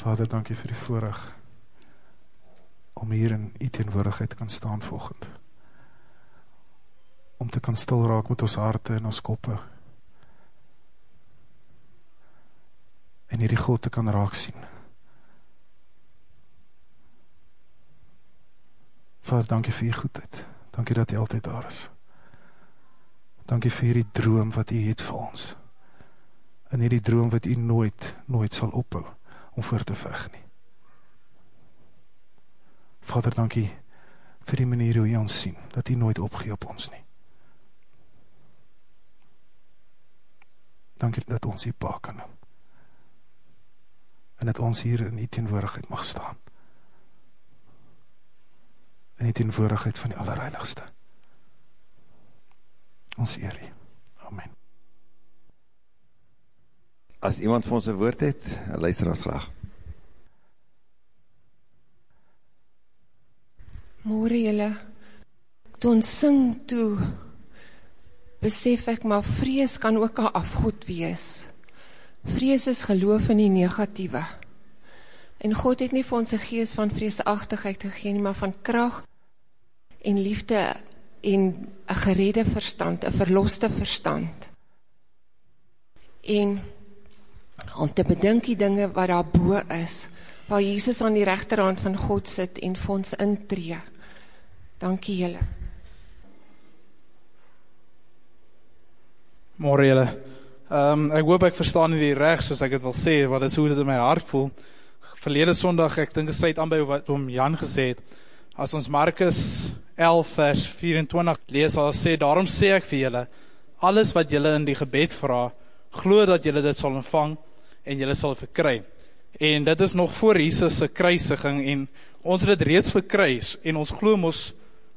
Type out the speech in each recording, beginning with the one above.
Vader, dankie vir die voorrecht om hier in die teenwoordigheid kan staan volgend. Om te kan stil raak met ons harte en ons koppe. En hierdie God te kan raak sien. Vader, dankie vir die goedheid. Dankie dat jy altyd daar is. Dankie vir die droom wat jy het vir ons. En hierdie droom wat jy nooit, nooit sal ophou om voor te vecht nie. Vader, dankie vir die manier hoe jy ons sien, dat jy nooit opgee op ons nie. Dankie dat ons die pa kan noem. En dat ons hier in die teenwoordigheid mag staan. In die teenwoordigheid van die allerheiligste. Ons eer jy. Amen. As iemand van ons een woord het, luister ons graag. Moore jylle, toe ons sing toe, besef ek, maar vrees kan ook een afgoed wees. Vrees is geloof in die negatieve. En God het nie vir ons een geest van vreesachtigheid gegeen, maar van kracht en liefde en een geredde verstand, een verloste verstand. En om te bedink die dinge wat daar boe is, waar Jesus aan die rechterhand van God sit en vir ons intree. Dankie julle. Morgen julle. Um, ek hoop ek verstaan nie die recht soos ek het wil sê, wat het so dit in my hart voel. Verlede sondag, ek dink is uit aan by wat om Jan gesê het, as ons Markus 11 vers 24 lees, al sê, daarom sê ek vir julle, alles wat julle in die gebed vraag, glo dat julle dit sal ontvang, en julle sal verkry. En dit is nog voor Jesus' kruisiging, en ons het het reeds verkruis, en ons glo ons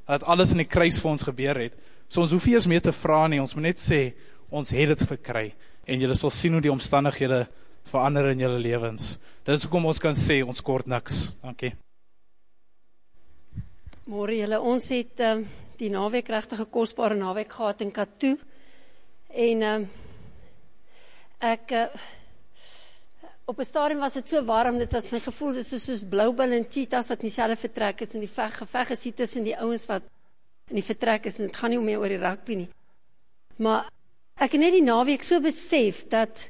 dat alles in die kruis vir ons gebeur het. So ons hoef nie eens meer te vraag nie, ons moet net sê, ons het het verkry, en julle sal sien hoe die omstandighede verander in julle levens. Dit is ook ons kan sê, ons kort niks. Dankie. Morgen julle, ons het um, die naweek rechtige kostbare naweek gehad in Katoe, en um, ek, uh, op een stadium was het so warm, dit was my gevoel, dit is soos, soos blauwbil en cheetahs wat nie selwe vertrek is, en die veg, geveg is hier tussen die ouwens wat in die vertrek is, en het gaan nie om my oor die rugby nie. Maar ek het net die naweek so besef, dat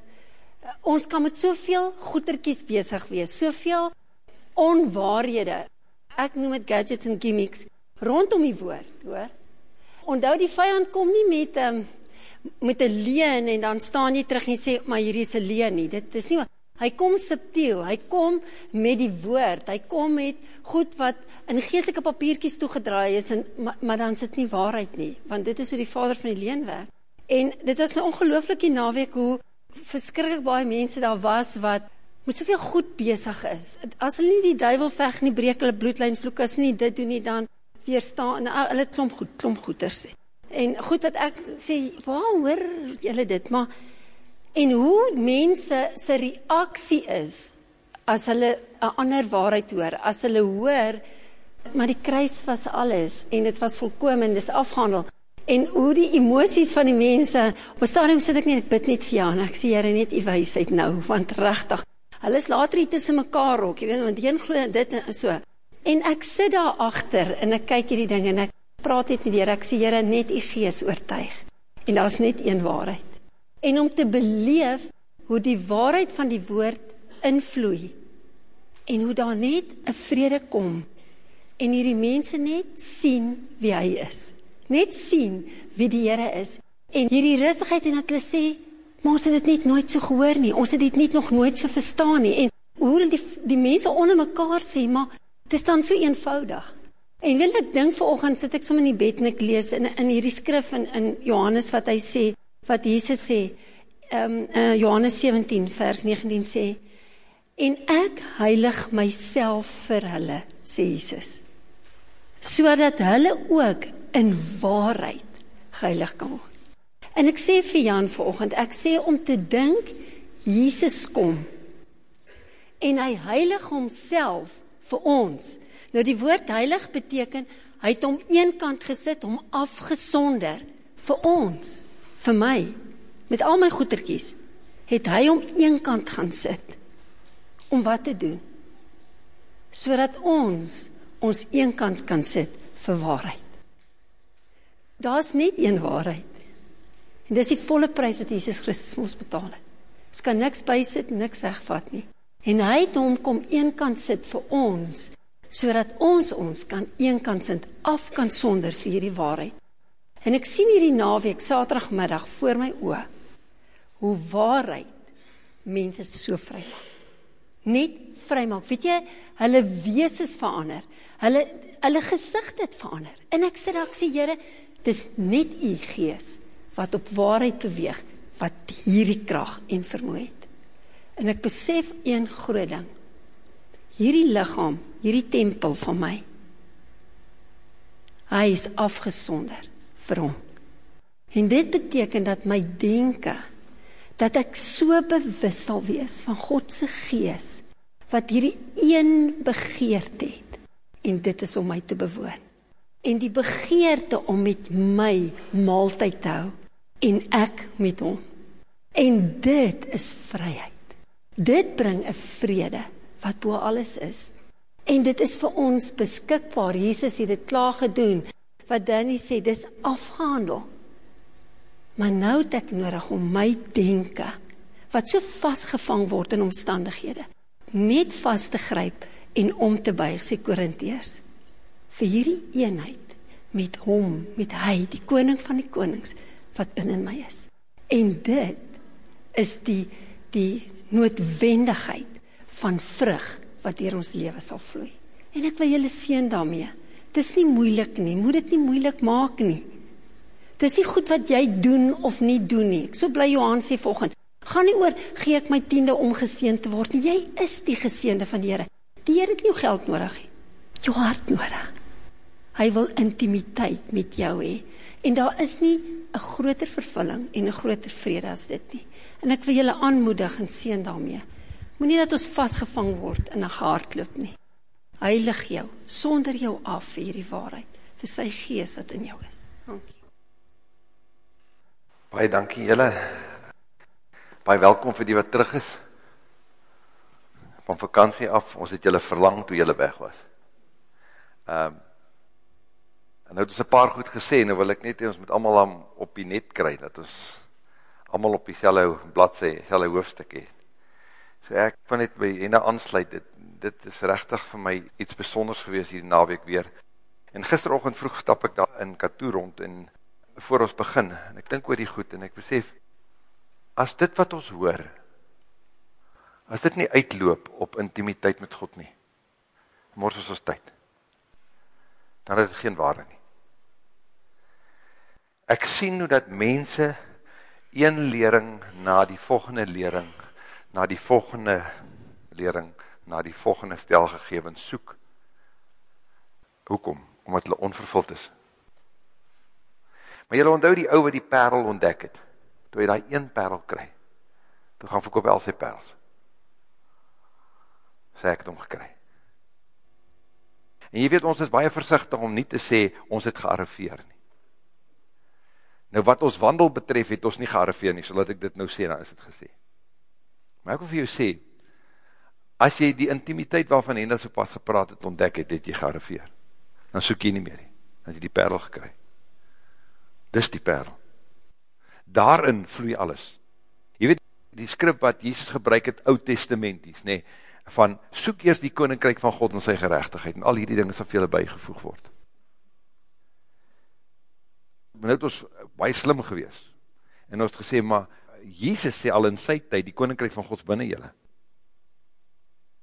uh, ons kan met soveel goederkies bezig wees, soveel onwaarhede, ek noem het gadgets en gimmicks, rondom die woord, hoor. Onthou die vijand kom nie met, um, met een leen en dan staan jy terug en sê, maar hier is een leen nie, dit is nie hy kom subtiel, hy kom met die woord, hy kom met goed wat in geestelike papierkies toegedraai is, en, maar, maar dan is dit nie waarheid nie, want dit is hoe die vader van die leen werk. En dit was my ongelooflik die naweek, hoe verskrik baie mense daar was, wat met soveel goed bezig is. As hulle nie die duivel veg nie, breek hulle bloedlijn vloek, as nie dit doen nie, dan weerstaan, en hulle klomp goed, klomp goeders sê. En goed wat ek sê, waar hoor julle dit, maar, en hoe mense sy reaksie is, as hulle een ander waarheid hoor, as hulle hoor, maar die kruis was alles, en het was volkom, en dit is afgehandel, en hoe die emoties van die mense, op een stadium sit ek nie, het bid net vir jou, en ek sê, jyre net die wijsheid nou, want rechtig, hulle is later hier tussen mekaar ook, jy weet, want die een glo dit en so, en ek sit daar achter, en ek kyk hierdie ding, en ek praat net met die ek sê, jyre, net die gees oortuig, en daar is net een waarheid, en om te beleef, hoe die waarheid van die woord invloei, en hoe daar net een vrede kom, en hierdie mense net sien wie hy is, net sien wie die Heere is, en hierdie rustigheid, en dat hulle sê, maar ons het dit net nooit so gehoor nie, ons het dit net nog nooit so verstaan nie, en hoe die, die mense onder mekaar sê, maar het is dan so eenvoudig. En wil ek dink vanoggend sit ek som in die bed en ek lees in, in hierdie skrif in, in Johannes wat hy sê, wat Jesus sê, um, uh, Johannes 17 vers 19 sê, en ek heilig myself vir hulle, sê Jesus, so dat hulle ook in waarheid geheilig kan word. En ek sê vir Jan vanoggend, ek sê om te dink Jesus kom en hy heilig homself vir ons. Nou die woord heilig beteken hy het hom eenkant gesit, hom afgesonder vir ons, vir my, met al my goetertjies, het hy hom eenkant gaan sit Om wat te doen? Sodat ons ons eenkant kan sit vir waarheid. Daar's net een waarheid. En dis die volle prys wat Jesus Christus ons betaal het. Ons kan niks bysit, niks wegvat nie. En hy het hom kom eenkant sit vir ons sodat ons ons kan eenkant sit af kan sonder vir hierdie waarheid. En ek sien hierdie naweek Saterdagmiddag voor my oë hoe waarheid mense so vrymaak. Net vrymaak. Weet jy, hulle wesens verander. Hulle hulle gesigte het verander. En ek sê dalk sê Here, dis net u gees wat op waarheid beweeg wat hierdie krag en vermoë het. En ek besef een groot ding. Hierdie liggaam, hierdie tempel van my. Hy is afgesonder vir hom. En dit beteken dat my denke dat ek so bewus sal wees van God se gees wat hierdie een begeerte het en dit is om my te bewoon. En die begeerte om met my maaltyd te hou en ek met hom. En dit is vryheid. Dit bring 'n vrede wat bo alles is. En dit is vir ons beskikbaar. Jesus het dit klaar gedoen. Wat Danny sê, dis afgehandel. Maar nou het ek nodig om my denke wat so vasgevang word in omstandighede net vas te gryp en om te buig sê Korintiërs. Vir hierdie eenheid met hom met hy die koning van die konings wat binne my is. En dit is die die noodwendigheid van vrug wat deur ons lewe sal vloei. En ek wil julle seën daarmee dis nie moeilik nie moet dit nie moeilik maak nie dis nie goed wat jy doen of nie doen nie ek so bly Johan sê volgens Gaan nie oor gee ek my tiende om geseën te word nie. Jy is die geseënde van die Here. Die Here het nie jou geld nodig nie. Jou hart nodig. Hy wil intimiteit met jou hê. En daar is nie 'n groter vervulling en 'n groter vrede as dit nie. En ek wil julle aanmoedig en seën daarmee. Moenie dat ons vasgevang word in 'n hardloop nie. Hy lig jou sonder jou af vir hierdie waarheid, vir sy gees wat in jou is. Dankie. Baie dankie julle. Baie welkom vir die wat terug is. Van vakantie af, ons het julle verlang toe julle weg was. Um, en nou het ons een paar goed gesê, nou wil ek net ons met allemaal op die net kry, dat ons allemaal op die selle bladse, selle hoofdstuk het. So ek van net by ene aansluit, dit, dit is rechtig vir my iets besonders gewees hier naweek weer. En gisterochtend vroeg stap ek daar in Katoe rond, en voor ons begin, en ek dink oor die goed, en ek besef, as dit wat ons hoor, as dit nie uitloop op intimiteit met God nie, mors is ons tyd, dan het het geen waarde nie. Ek sien hoe dat mense een lering na die volgende lering, na die volgende lering, na die volgende stelgegevens soek. Hoekom? Omdat hulle onvervuld is. Maar julle onthou die ouwe die perl ontdek het, toe hy die een perl kry, toe gaan verkoop al sy perls. Sê ek het hom gekry. En jy weet, ons is baie versichtig om nie te sê, ons het gearriveer nie. Nou wat ons wandel betref, het ons nie gearriveer nie, so laat ek dit nou sê, dan is het gesê. Maar ek wil vir jou sê, as jy die intimiteit waarvan Hendel so pas gepraat het, ontdek het, het jy gearriveer. Dan soek jy nie meer nie, dan het jy die perl gekry. Dis die perl daarin vloei alles. Jy weet, die skrip wat Jesus gebruik het, oud testamenties, nee, van soek eers die koninkryk van God en sy gerechtigheid, en al hierdie dinge sal vele bijgevoeg word. Maar nou het ons baie slim gewees, en ons het gesê, maar Jesus sê al in sy tyd, die koninkryk van Gods binnen jylle.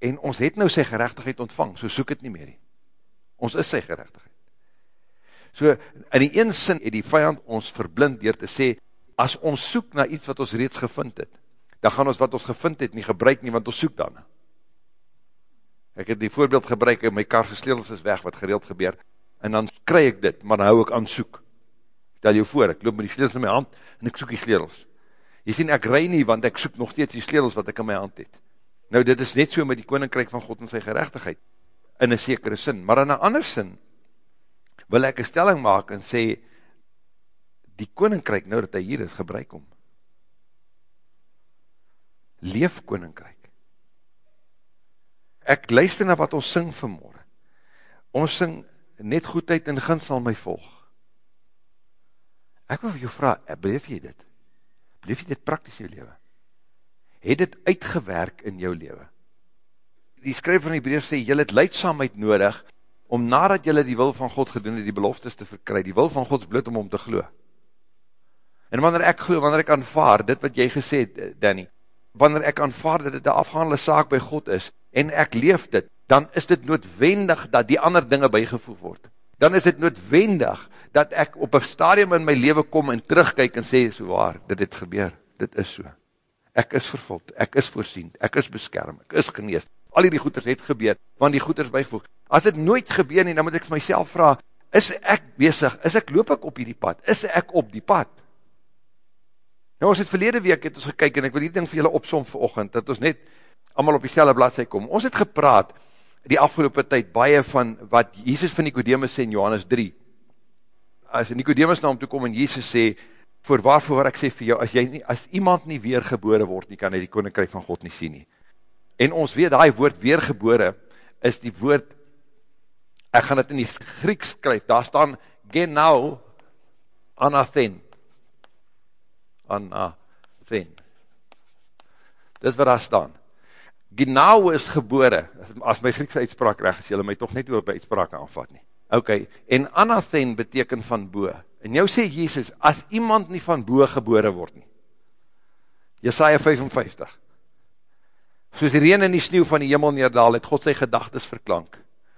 En ons het nou sy gerechtigheid ontvang, so soek het nie meer nie. Ons is sy gerechtigheid. So, in die een sin het die vijand ons verblind dier te sê, as ons soek na iets wat ons reeds gevind het, dan gaan ons wat ons gevind het nie gebruik nie, want ons soek dan. Ek het die voorbeeld gebruik, my kar versleels is weg, wat gereeld gebeur, en dan kry ek dit, maar dan hou ek aan soek. Stel jou voor, ek loop met die sleels in my hand, en ek soek die sleels. Jy sien, ek rij nie, want ek soek nog steeds die sleels wat ek in my hand het. Nou, dit is net so met die koninkryk van God en sy gerechtigheid, in een sekere sin. Maar in een ander sin, wil ek een stelling maak en sê, die koninkryk, nou dat hy hier is, gebruik om. Leef koninkryk. ek luister na wat ons sing vanmorgen. Ons sing, net goedheid en gins sal my volg. Ek wil vir jou vraag, eh, beleef jy dit? Beleef jy dit praktisch in jou leven? Het dit uitgewerk in jou leven? Die skryf van die brief sê, jy het leidsamheid nodig, om nadat jy die wil van God gedoen het, die beloftes te verkry, die wil van Gods bloed om om te glo. En wanneer ek glo, wanneer ek aanvaar, dit wat jy gesê het, eh, Danny, wanneer ek aanvaar dat dit een afgaande saak by God is, en ek leef dit, dan is dit noodwendig dat die ander dinge bygevoeg word. Dan is dit noodwendig dat ek op een stadium in my leven kom en terugkijk en sê, so waar, dit het gebeur, dit is so. Ek is vervuld, ek is voorsien, ek is beskerm, ek is genees. Al die goeders het gebeur, want die goeders bygevoeg. As dit nooit gebeur nie, dan moet ek vir myself vraag, is ek bezig, is ek, loop ek op die pad, is ek op die pad? Nou ons het verlede week het ons gekyk en ek wil die ding vir julle opsom vir ochend, dat ons net allemaal op die selle bladzij kom. Ons het gepraat die afgelopen tyd baie van wat Jesus van Nicodemus sê in Johannes 3. As Nicodemus na hom toe kom en Jesus sê, voor waarvoor wat ek sê vir jou, as, jy nie, as iemand nie weergebore word nie, kan hy die koninkryk van God nie sien nie. En ons weet, die woord weergebore is die woord, ek gaan het in die Grieks skryf, daar staan genau anathen, anathen. Dis wat daar staan. Ginau is gebore, as my Griekse uitspraak reg is, jylle my toch net oor by uitspraak aanvat nie. Ok, en anathen beteken van boe. En jou sê Jesus, as iemand nie van boe gebore word nie. Jesaja 55. Soos die reen en die sneeuw van die hemel neerdaal, het God sy gedagtes verklank,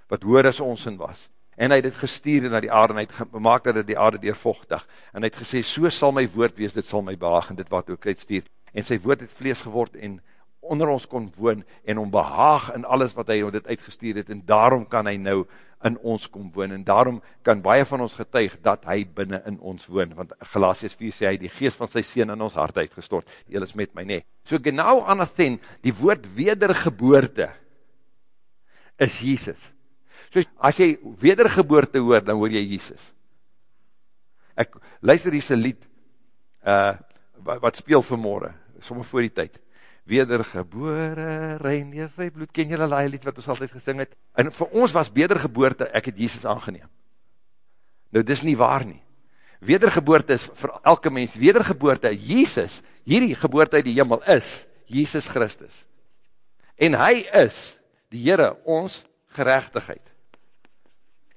wat hoor as ons in was en hy het het gestuur na die aarde, en hy het gemaakt dat het die aarde deurvochtig, en hy het gesê, so sal my woord wees, dit sal my behaag, en dit wat ook uitstuur, en sy woord het vlees geword, en onder ons kon woon, en om behaag in alles wat hy dit uitgestuur het, en daarom kan hy nou in ons kom woon, en daarom kan baie van ons getuig, dat hy binnen in ons woon, want Galatius 4 sê hy, die geest van sy sien in ons hart uitgestort, hy is met my nee. So genau anathen, die woord wedergeboorte, is Jesus, So as jy wedergeboorte hoor, dan hoor jy Jesus. Ek luister hier se lied uh wat speel vanmôre, sommer voor die tyd. Wedergebore, rein deur sy bloed. Ken julle daai lied wat ons altyd gesing het? En vir ons was wedergeboorte, ek het Jesus aangeneem. Nou dis nie waar nie. Wedergeboorte is vir elke mens. Wedergeboorte, Jesus, hierdie geboorte uit die hemel is Jesus Christus. En hy is die Here ons geregtigheid.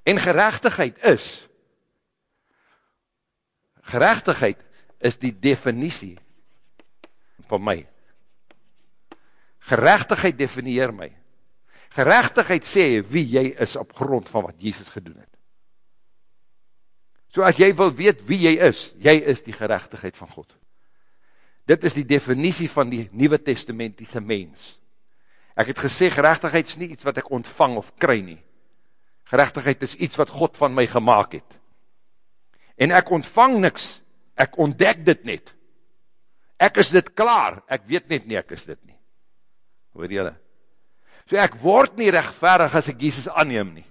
En gerechtigheid is, gerechtigheid is die definitie van my. Gerechtigheid definieer my. Gerechtigheid sê wie jy is op grond van wat Jesus gedoen het. So as jy wil weet wie jy is, jy is die gerechtigheid van God. Dit is die definitie van die Nieuwe Testamentiese mens. Ek het gesê, gerechtigheid is nie iets wat ek ontvang of kry nie. Gerechtigheid is iets wat God van my gemaakt het. En ek ontvang niks, ek ontdek dit net. Ek is dit klaar, ek weet net nie ek is dit nie. Hoor jylle? So ek word nie rechtverig as ek Jesus aanneem nie.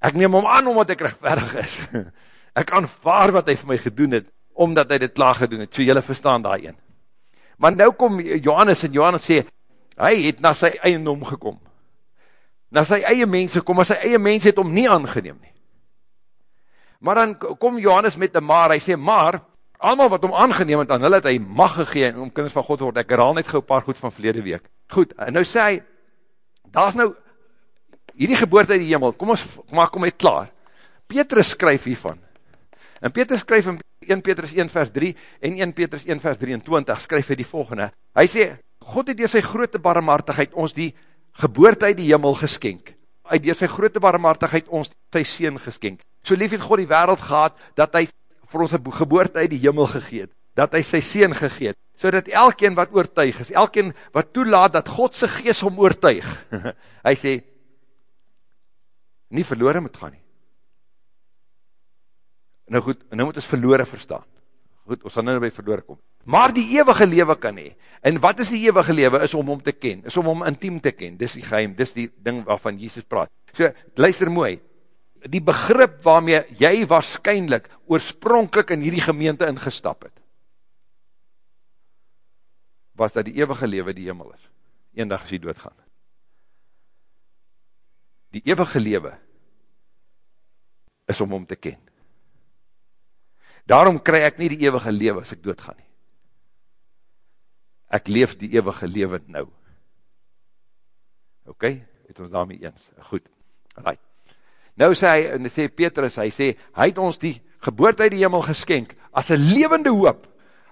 Ek neem hom aan omdat ek rechtverig is. Ek aanvaar wat hy vir my gedoen het, omdat hy dit klaar gedoen het. So jylle verstaan daar een. Maar nou kom Johannes en Johannes sê, hy het na sy eiendom gekom na sy eie mense kom, maar sy eie mense het om nie aangeneem nie. Maar dan kom Johannes met die maar, hy sê, maar, allemaal wat om aangeneem het, aan hulle het hy mag gegeen, om kinders van God word, ek herhaal net gauw paar goed van verlede week. Goed, en nou sê hy, daar is nou, hierdie geboorte uit die hemel, kom ons, maak kom het klaar. Petrus skryf hiervan, en Petrus skryf in 1 Petrus 1 vers 3, en 1 Petrus 1 vers 23, skryf hy die volgende, hy sê, God het door sy grote barmhartigheid ons die geboorte uit die hemel geskenk, uit door sy grote barmhartigheid ons sy seen geskenk. So lief het God die wereld gehad, dat hy vir ons geboorte uit die hemel gegeet, dat hy sy seen gegeet, so dat elkeen wat oortuig is, elkeen wat toelaat dat Godse gees om oortuig, hy sê, nie verloren moet gaan nie. Nou goed, nou moet ons verloren verstaan. Goed, ons gaan nou by verloren kom maar die eeuwige lewe kan hee. En wat is die eeuwige lewe? Is om om te ken, is om om intiem te ken, dis die geheim, dis die ding waarvan Jesus praat. So, luister mooi, die begrip waarmee jy waarschijnlijk oorspronkelijk in hierdie gemeente ingestap het, was dat die eeuwige lewe die hemel is. Eendag as jy doodgaan. Die eeuwige lewe is om hom te ken. Daarom kry ek nie die eeuwige lewe as ek doodgaan nie. Ek leef die eeuwige lewe nou. Ok, het ons daarmee eens. Goed, right. Nou sê hy, en sê Petrus, hy sê, hy het ons die geboorte uit die hemel geskenk, as een levende hoop,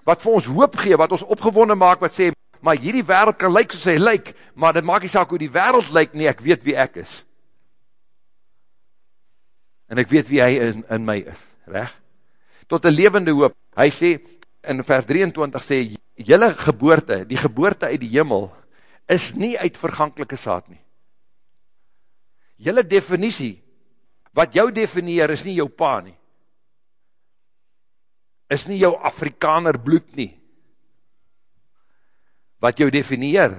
wat vir ons hoop gee, wat ons opgewonde maak, wat sê, maar hierdie wereld kan lyk soos hy lyk, maar dit maak nie saak hoe die wereld lyk nie, ek weet wie ek is. En ek weet wie hy in, in my is, recht? Tot een levende hoop. Hy sê, in vers 23 sê, jylle geboorte, die geboorte uit die hemel, is nie uit vergankelike saad nie. Jylle definitie, wat jou definieer, is nie jou pa nie. Is nie jou Afrikaner bloed nie wat jou definieer,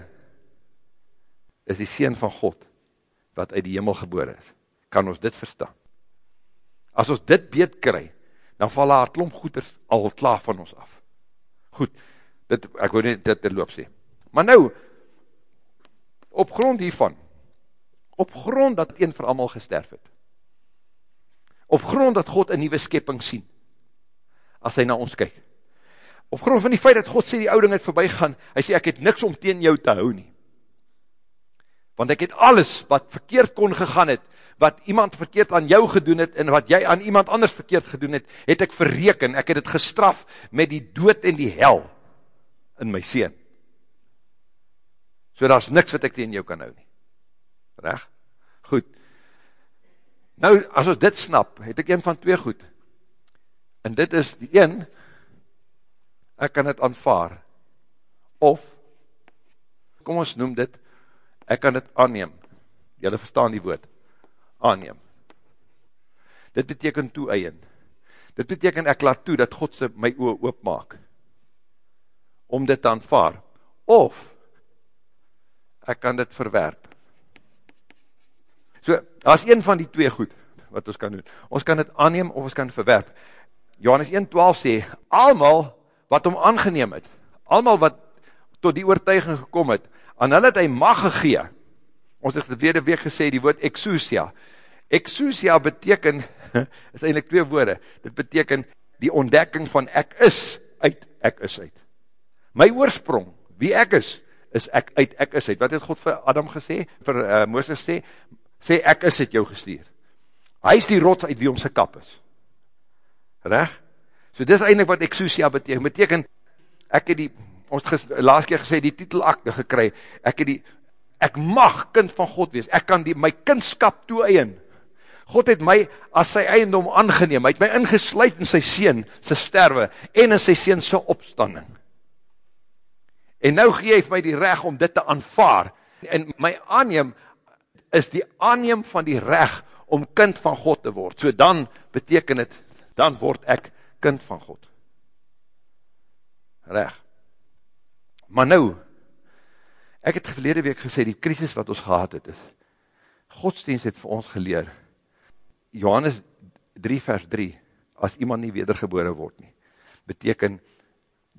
is die Seen van God, wat uit die hemel geboor is. Kan ons dit verstaan? As ons dit beet kry, dan val haar klomp goeders al klaar van ons af. Goed, dit, ek wil nie dit terloop sê. Maar nou, op grond hiervan, op grond dat een vir allemaal gesterf het, op grond dat God een nieuwe skepping sien, as hy na ons kyk, op grond van die feit dat God sê die ouding het voorbij gaan, hy sê ek het niks om teen jou te hou nie. Want ek het alles wat verkeerd kon gegaan het, wat iemand verkeerd aan jou gedoen het, en wat jy aan iemand anders verkeerd gedoen het, het ek verreken, ek het het gestraf met die dood en die hel in my seen. So daar is niks wat ek teen jou kan hou nie. Reg? Goed. Nou, as ons dit snap, het ek een van twee goed. En dit is die een, ek kan het aanvaar, of, kom ons noem dit, ek kan het aanneem, jylle verstaan die woord, aanneem. Dit beteken toe-eien, dit beteken ek laat toe, dat God sy my oor oopmaak, om dit te aanvaar, of, ek kan dit verwerp. So, as een van die twee goed, wat ons kan doen, ons kan dit aanneem, of ons kan verwerp. Johannes 1,12 sê, almal, wat hom aangeneem het, allemaal wat tot die oortuiging gekom het, aan hulle het hy mag gegee, ons het verlede week gesê, die woord exousia, exousia beteken, is eindelijk twee woorde, dit beteken die ontdekking van ek is uit, ek is uit. My oorsprong, wie ek is, is ek uit, ek is uit. Wat het God vir Adam gesê, vir uh, Mooses sê, sê ek is het jou gestuur. Hy is die rots uit wie ons gekap is. Reg? So dis eindelijk wat exousia beteken. Beteken, ek het die, ons het laatst keer gesê, die titelakte gekry, ek het die, ek mag kind van God wees, ek kan die, my kindskap toe-eien. God het my as sy eiendom aangeneem, hy het my ingesluid in sy sien, sy sterwe, en in sy sien sy opstanding. En nou gee hy my die reg om dit te aanvaar, en my aanneem, is die aanneem van die reg om kind van God te word. So dan beteken het, dan word ek kind van God. Reg. Maar nou, ek het verlede week gesê, die krisis wat ons gehad het is, godsdienst het vir ons geleer, Johannes 3 vers 3, as iemand nie wedergebore word nie, beteken,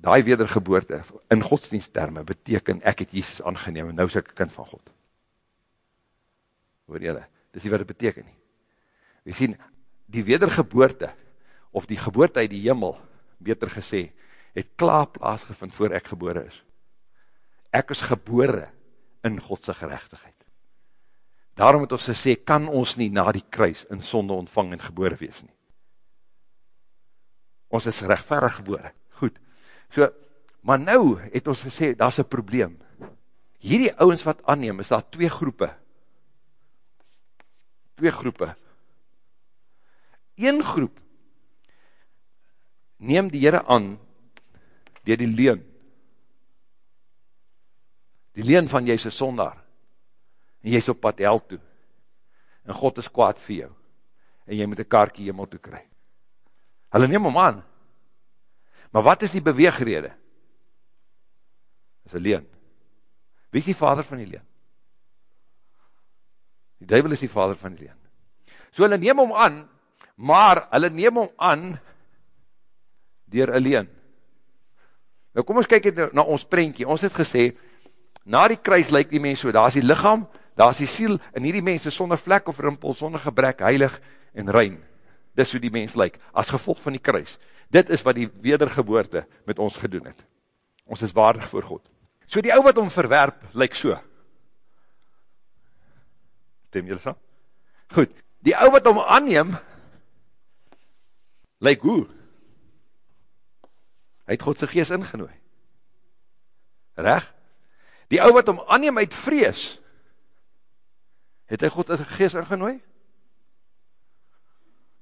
die wedergeboorte, in godsdienstterme, beteken, ek het Jesus aangeneem, en nou is ek kind van God. Hoor jylle, dis nie wat het beteken nie. We sien, die wedergeboorte, of die geboorte uit die hemel, beter gesê, het klaar plaasgevind voor ek gebore is. Ek is gebore in Godse gerechtigheid. Daarom het ons gesê, kan ons nie na die kruis in sonde ontvang en gebore wees nie. Ons is rechtverig gebore. Goed. So, maar nou het ons gesê, daar is een probleem. Hierdie ouwens wat aanneem, is daar twee groepe. Twee groepe. Een groep neem die Heere aan dier die leen. Die leen van jy is een sondaar. En jy is op pad hel toe. En God is kwaad vir jou. En jy moet een kaartje hemel toe kry. Hulle neem hom aan. Maar wat is die beweegrede? Is een leen. Wie is die vader van die leen? Die duivel is die vader van die leen. So hulle neem hom aan, maar hulle neem hom aan dier alleen. Nou kom ons kyk het na ons prentjie. Ons het gesê, na die kruis lyk die mens so, daar is die lichaam, daar is die siel in hierdie mense sonder vlek of rimpel, sonder gebrek, heilig en rein. Dis hoe die mens lyk, as gevolg van die kruis. Dit is wat die wedergeboorte met ons gedoen het. Ons is waardig voor God. So die ou wat om verwerp, lyk so. Stem julle saam? Goed, die ou wat om aanneem, lyk hoe? Hy het Godse geest ingenooi. Reg? Die ou wat om aanneem uit vrees, het hy God as geest ingenooi?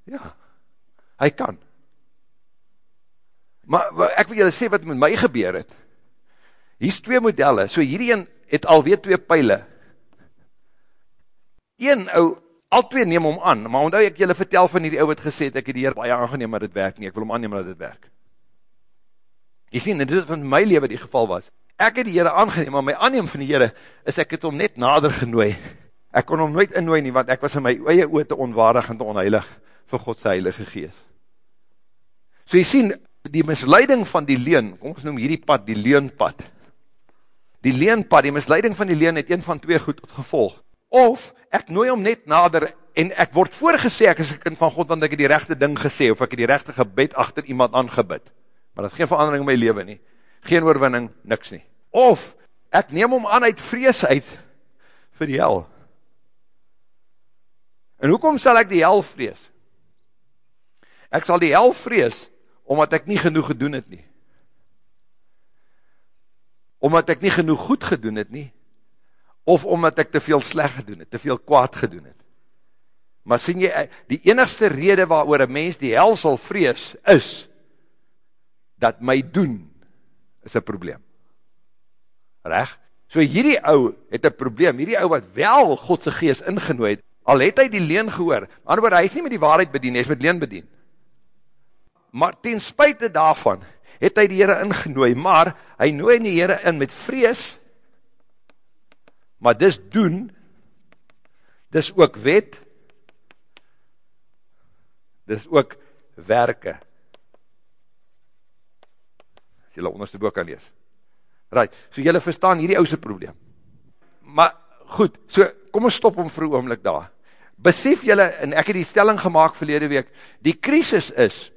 Ja, hy kan. Maar ek wil julle sê wat met my gebeur het. Hier is twee modelle, so hierdie een het alweer twee pijle. Een ou, al twee neem om aan, maar onthou ek julle vertel van hierdie ou wat gesê het, ek het die Heer baie aangeneem, maar dit werk nie, ek wil om aanneem, maar dit werk. Jy sien, dit is van my leven die geval was. Ek het die Heere aangeneem, maar my aanneem van die Heere, is ek het om net nader genooi. Ek kon hom nooit innooi nie, want ek was in my eie oor te onwaardig en te onheilig vir Godse heilige geest. So jy sien, die misleiding van die leen, kom ons noem hierdie pad, die leenpad. Die leenpad, die misleiding van die leen het een van twee goed gevolg. Of, ek nooi hom net nader, en ek word voorgesê, ek is een kind van God, want ek het die rechte ding gesê, of ek het die rechte gebed achter iemand aangebid. Maar dat geen verandering in my leven nie. Geen oorwinning, niks nie. Of, ek neem hom aan uit vrees uit, vir die hel. En hoekom sal ek die hel vrees? Ek sal die hel vrees, omdat ek nie genoeg gedoen het nie. Omdat ek nie genoeg goed gedoen het nie, of omdat ek te veel sleg gedoen het, te veel kwaad gedoen het. Maar sien jy, die enigste rede waar een mens die hel sal vrees, is, dat my doen, is een probleem. Reg? So hierdie ou het een probleem, hierdie ou wat wel Godse geest ingenooi het, al het hy die leen gehoor, ander woord, hy is nie met die waarheid bedien, hy is met leen bedien. Maar ten spuite daarvan, het hy die Heere ingenooi, maar hy nooi die Heere in met vrees, maar dis doen, dis ook wet, dis ook werke. As jylle onderste boek kan lees. Right, so jylle verstaan hierdie ouse probleem. Maar goed, so kom ons stop om vir oomlik daar besef julle, en ek het die stelling gemaakt verlede week, die krisis is,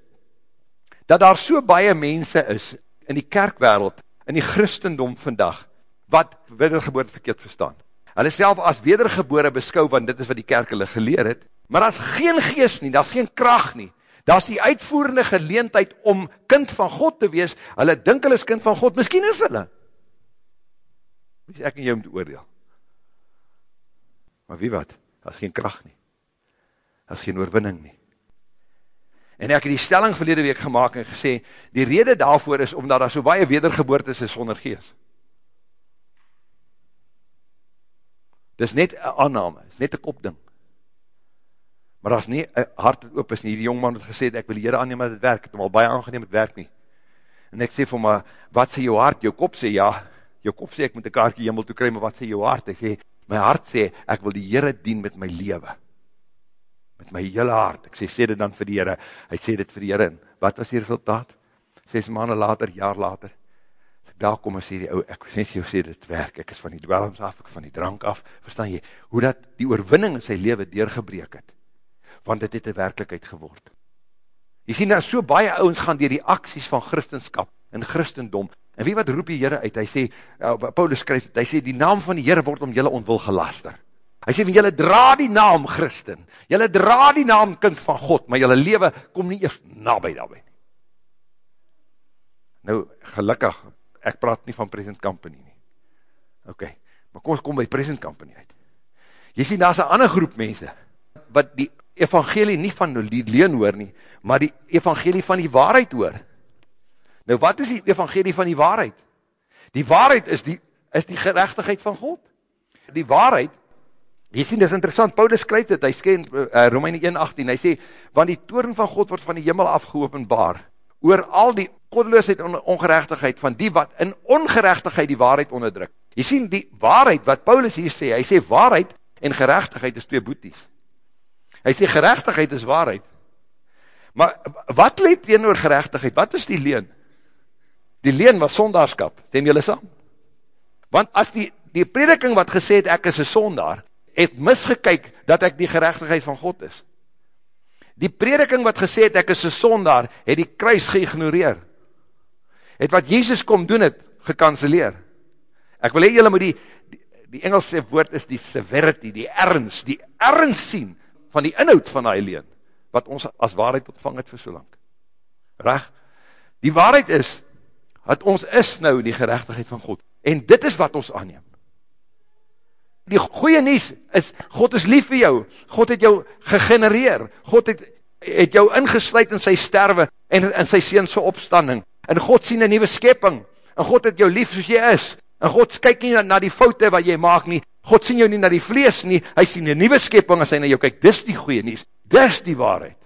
dat daar so baie mense is, in die kerkwereld, in die christendom vandag, wat wedergeboorte verkeerd verstaan. Hulle self as wedergebore beskou, want dit is wat die kerk hulle geleer het, maar daar is geen geest nie, daar is geen kracht nie, daar is die uitvoerende geleentheid om kind van God te wees, hulle dink hulle is kind van God, miskien is hulle. Wie ek en jy om te oordeel? Maar wie wat? Daar is geen kracht nie. Daar is geen oorwinning nie. En ek het die stelling verlede week gemaakt en gesê, die rede daarvoor is omdat daar so baie wedergeboortes is sonder gees. Dit is net een aanname, is net een kopding. Maar as nie een hart het oop is nie, die jongman het gesê, ek wil die Heere aanneem dat het werk, het om al baie aangeneem het werk nie. En ek sê vir my, wat sê jou hart? Jou kop sê ja, jou kop sê ek moet een kaartje jimmel toe kry, maar wat sê jou hart? Ek sê, My hart sê, ek wil die Heere dien met my lewe. Met my hele hart. Ek sê, sê dit dan vir die Heere. Hy sê dit vir die Heere. Wat was die resultaat? Ses maanden later, jaar later. Daar kom en sê die ou, ek sê, sê dit werk. Ek is van die dwellings af, ek van die drank af. Verstaan jy? Hoe dat die oorwinning in sy lewe deurgebreek het. Want dit het een werkelijkheid geword. Jy sê, nou so baie ouwens gaan dier die acties van christenskap en christendom En wie wat roep die Heere uit? Hy sê, uh, Paulus skryf, hy sê, die naam van die Heere word om jylle ontwil gelaster. Hy sê, jylle dra die naam Christen, jylle dra die naam kind van God, maar jylle leven kom nie eers nabij daarby. Nou, gelukkig, ek praat nie van present company nie. Ok, maar kom ons kom by present company uit. Jy sê, daar is een ander groep mense, wat die evangelie nie van die leen hoor nie, maar die evangelie van die waarheid hoor. Nou wat is die evangelie van die waarheid? Die waarheid is die, is die gerechtigheid van God. Die waarheid, jy sien, dit is interessant, Paulus skryf dit, hy skyn uh, Romeine 1,18, hy sê, want die toren van God word van die jimmel afgeopenbaar, oor al die godloosheid en ongerechtigheid van die wat in ongerechtigheid die waarheid onderdruk. Jy sien, die waarheid, wat Paulus hier sê, hy sê waarheid en gerechtigheid is twee boeties. Hy sê gerechtigheid is waarheid. Maar wat leed teen oor gerechtigheid? Wat is die leen? Die leen was sondagskap, stem julle saam? Want as die die prediking wat gesê het, ek is een sondaar, het misgekyk dat ek die gerechtigheid van God is. Die prediking wat gesê het, ek is een sondaar, het die kruis geignoreer. Het wat Jezus kom doen het, gekanceleer. Ek wil hee, jylle moet die, die, die Engelse woord is die severity, die ernst, die ernst sien van die inhoud van die leen, wat ons as waarheid ontvang het vir so lang. Reg? Die waarheid is, dat ons is nou die gerechtigheid van God, en dit is wat ons aanneem. Die goeie nies is, God is lief vir jou, God het jou gegenereer, God het, het jou ingesluid in sy sterwe, en in sy seense opstanding, en God sien een nieuwe skeping, en God het jou lief soos jy is, en God kyk nie na, na die foute wat jy maak nie, God sien jou nie na die vlees nie, hy sien een nieuwe skeping as hy na jou kyk, dis die goeie nies, dis die waarheid.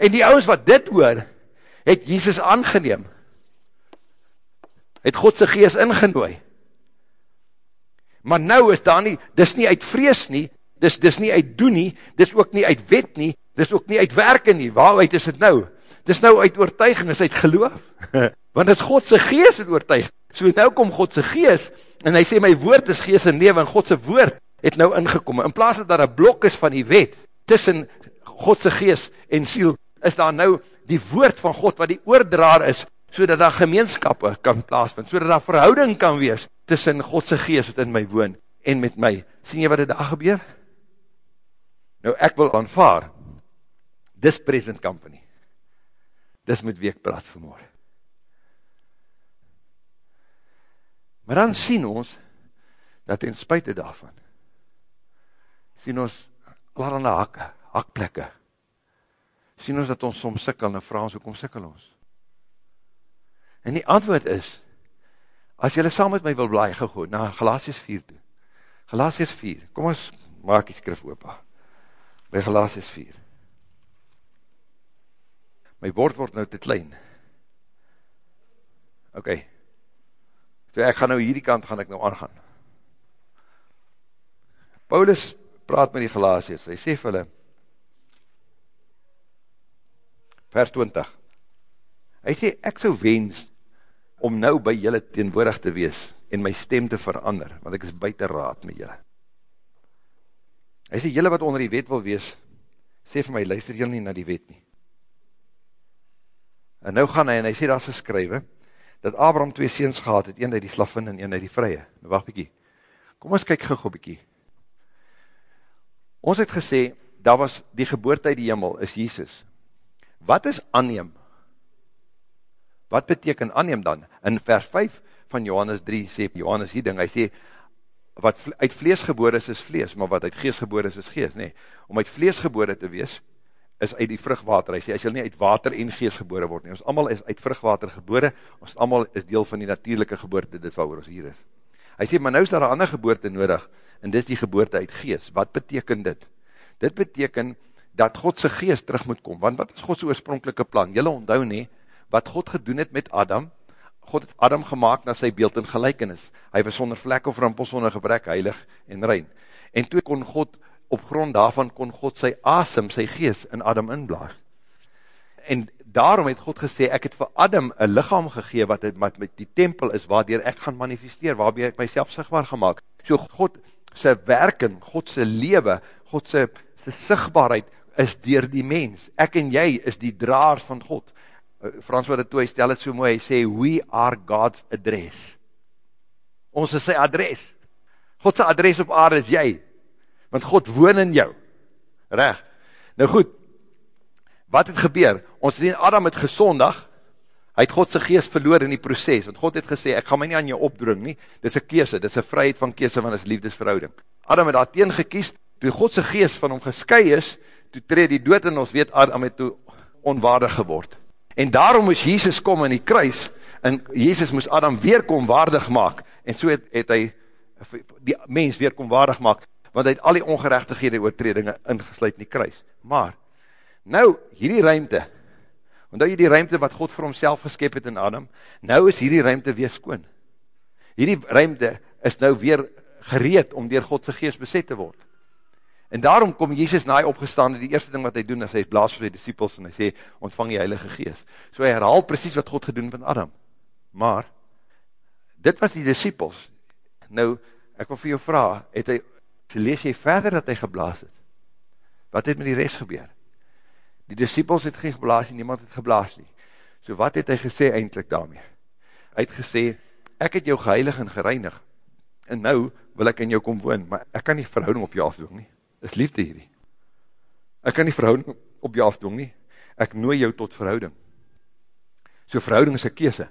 En die ouwens wat dit hoor, het Jesus aangeneem, het Godse gees ingenooi, maar nou is daar nie, dis nie uit vrees nie, dis, dis nie uit doen nie, dis ook nie uit wet nie, dis ook nie uit werken nie, waaruit is het nou? Dis nou uit oortuiging, is uit geloof, want het is Godse gees het oortuig, so nou kom Godse gees, en hy sê my woord is gees en neef, en Godse woord het nou ingekom, in plaas dat daar een blok is van die wet, tussen Godse gees en siel, is daar nou die woord van God, wat die oordraar is, so dat daar gemeenskappe kan plaasvind, so dat daar verhouding kan wees, tussen Godse gees wat in my woon, en met my. Sien jy wat dit daar gebeur? Nou ek wil aanvaar, dis present company, dis met wie ek praat vanmorgen. Maar dan sien ons, dat in spuite daarvan, sien ons allerhande hakke, hakplekke, sien ons dat ons soms sikkel, en vraag ons, hoekom sikkel ons? En die antwoord is, as jylle saam met my wil blaai gegoed, na Galatius 4 toe, Galatius 4, kom ons maak die skrif opa, by Galatius 4, my bord word nou te klein, okay. so ek gaan nou hierdie kant, gaan ek nou aangaan, Paulus praat met die Galatius, hy sê vir hulle, vers 20, hy sê, ek so wens, om nou by julle teenwoordig te wees, en my stem te verander, want ek is buiten raad met julle. Hy sê, julle wat onder die wet wil wees, sê vir my, luister julle nie na die wet nie. En nou gaan hy, en hy sê, daar is geskrywe, dat Abraham twee seens gehad het, een uit die slavin en een uit die vrye. Nou wacht bykie, kom ons kyk gauw bykie. Ons het gesê, daar was die geboorte uit die hemel, is Jesus. Wat is aanneem? Wat beteken aanneem dan? In vers 5 van Johannes 3 sê Johannes die ding, hy sê, wat uit vlees gebore is, is vlees, maar wat uit gees gebore is, is gees. Nee, om uit vlees gebore te wees, is uit die vrugwater. Hy sê, as jy nie uit water en gees gebore word nie, ons allemaal is uit vrugwater gebore, ons allemaal is deel van die natuurlijke geboorte, dit waar ons hier is. Hy sê, maar nou is daar een ander geboorte nodig, en dit is die geboorte uit gees. Wat beteken dit? Dit beteken, dat Godse geest terug moet kom, want wat is Godse oorspronkelike plan? Julle onthou nie, wat God gedoen het met Adam, God het Adam gemaakt na sy beeld en gelijkenis. Hy was sonder vlek of rimpel, sonder gebrek, heilig en rein. En toe kon God, op grond daarvan, kon God sy asem, sy gees in Adam inblaas. En daarom het God gesê, ek het vir Adam een lichaam gegee, wat het met, met die tempel is, waardoor ek gaan manifesteer, waarby ek myself sigbaar gemaakt. So God sy werken, God sy lewe, God sy, sy sigbaarheid, is dier die mens. Ek en jy is die draars van God. Eh, Frans wat het toe, hy stel het so mooi, hy sê, we are God's address. Ons is sy adres. Godse adres op aarde is jy, want God woon in jou. Reg. Nou goed, wat het gebeur? Ons in Adam het gesondag, hy het Godse geest verloor in die proces, want God het gesê, ek gaan my nie aan jou opdring nie, dit is een kese, dit is een vryheid van kese, want dit is liefdesverhouding. Adam het daar teen gekies, toe Godse geest van hom gesky is, toe tree die dood en ons weet Adam het toe onwaardig geword. En daarom moes Jesus kom in die kruis, en Jesus moes Adam weer kom waardig maak, en so het, het hy die mens weer kom waardig maak, want hy het al die ongerechtighede oortredinge ingesluid in die kruis. Maar, nou, hierdie ruimte, want jy die ruimte wat God vir homself geskep het in Adam, nou is hierdie ruimte weer skoon. Hierdie ruimte is nou weer gereed om dier Godse geest beset te word. En daarom kom Jesus na hy opgestaan, en die eerste ding wat hy doen, is hy blaas vir sy disciples, en hy sê, ontvang die heilige geest. So hy herhaal precies wat God gedoen met Adam. Maar, dit was die disciples. Nou, ek wil vir jou vraag, het hy, lees jy verder dat hy geblaas het? Wat het met die rest gebeur? Die disciples het geen geblaas nie, niemand het geblaas nie. So wat het hy gesê eindelijk daarmee? Hy het gesê, ek het jou geheilig en gereinig, en nou wil ek in jou kom woon, maar ek kan nie verhouding op jou afdoen nie. Is liefde hierdie. Ek kan nie verhouding op jou afdoen nie. Ek nooi jou tot verhouding. So verhouding is een kese.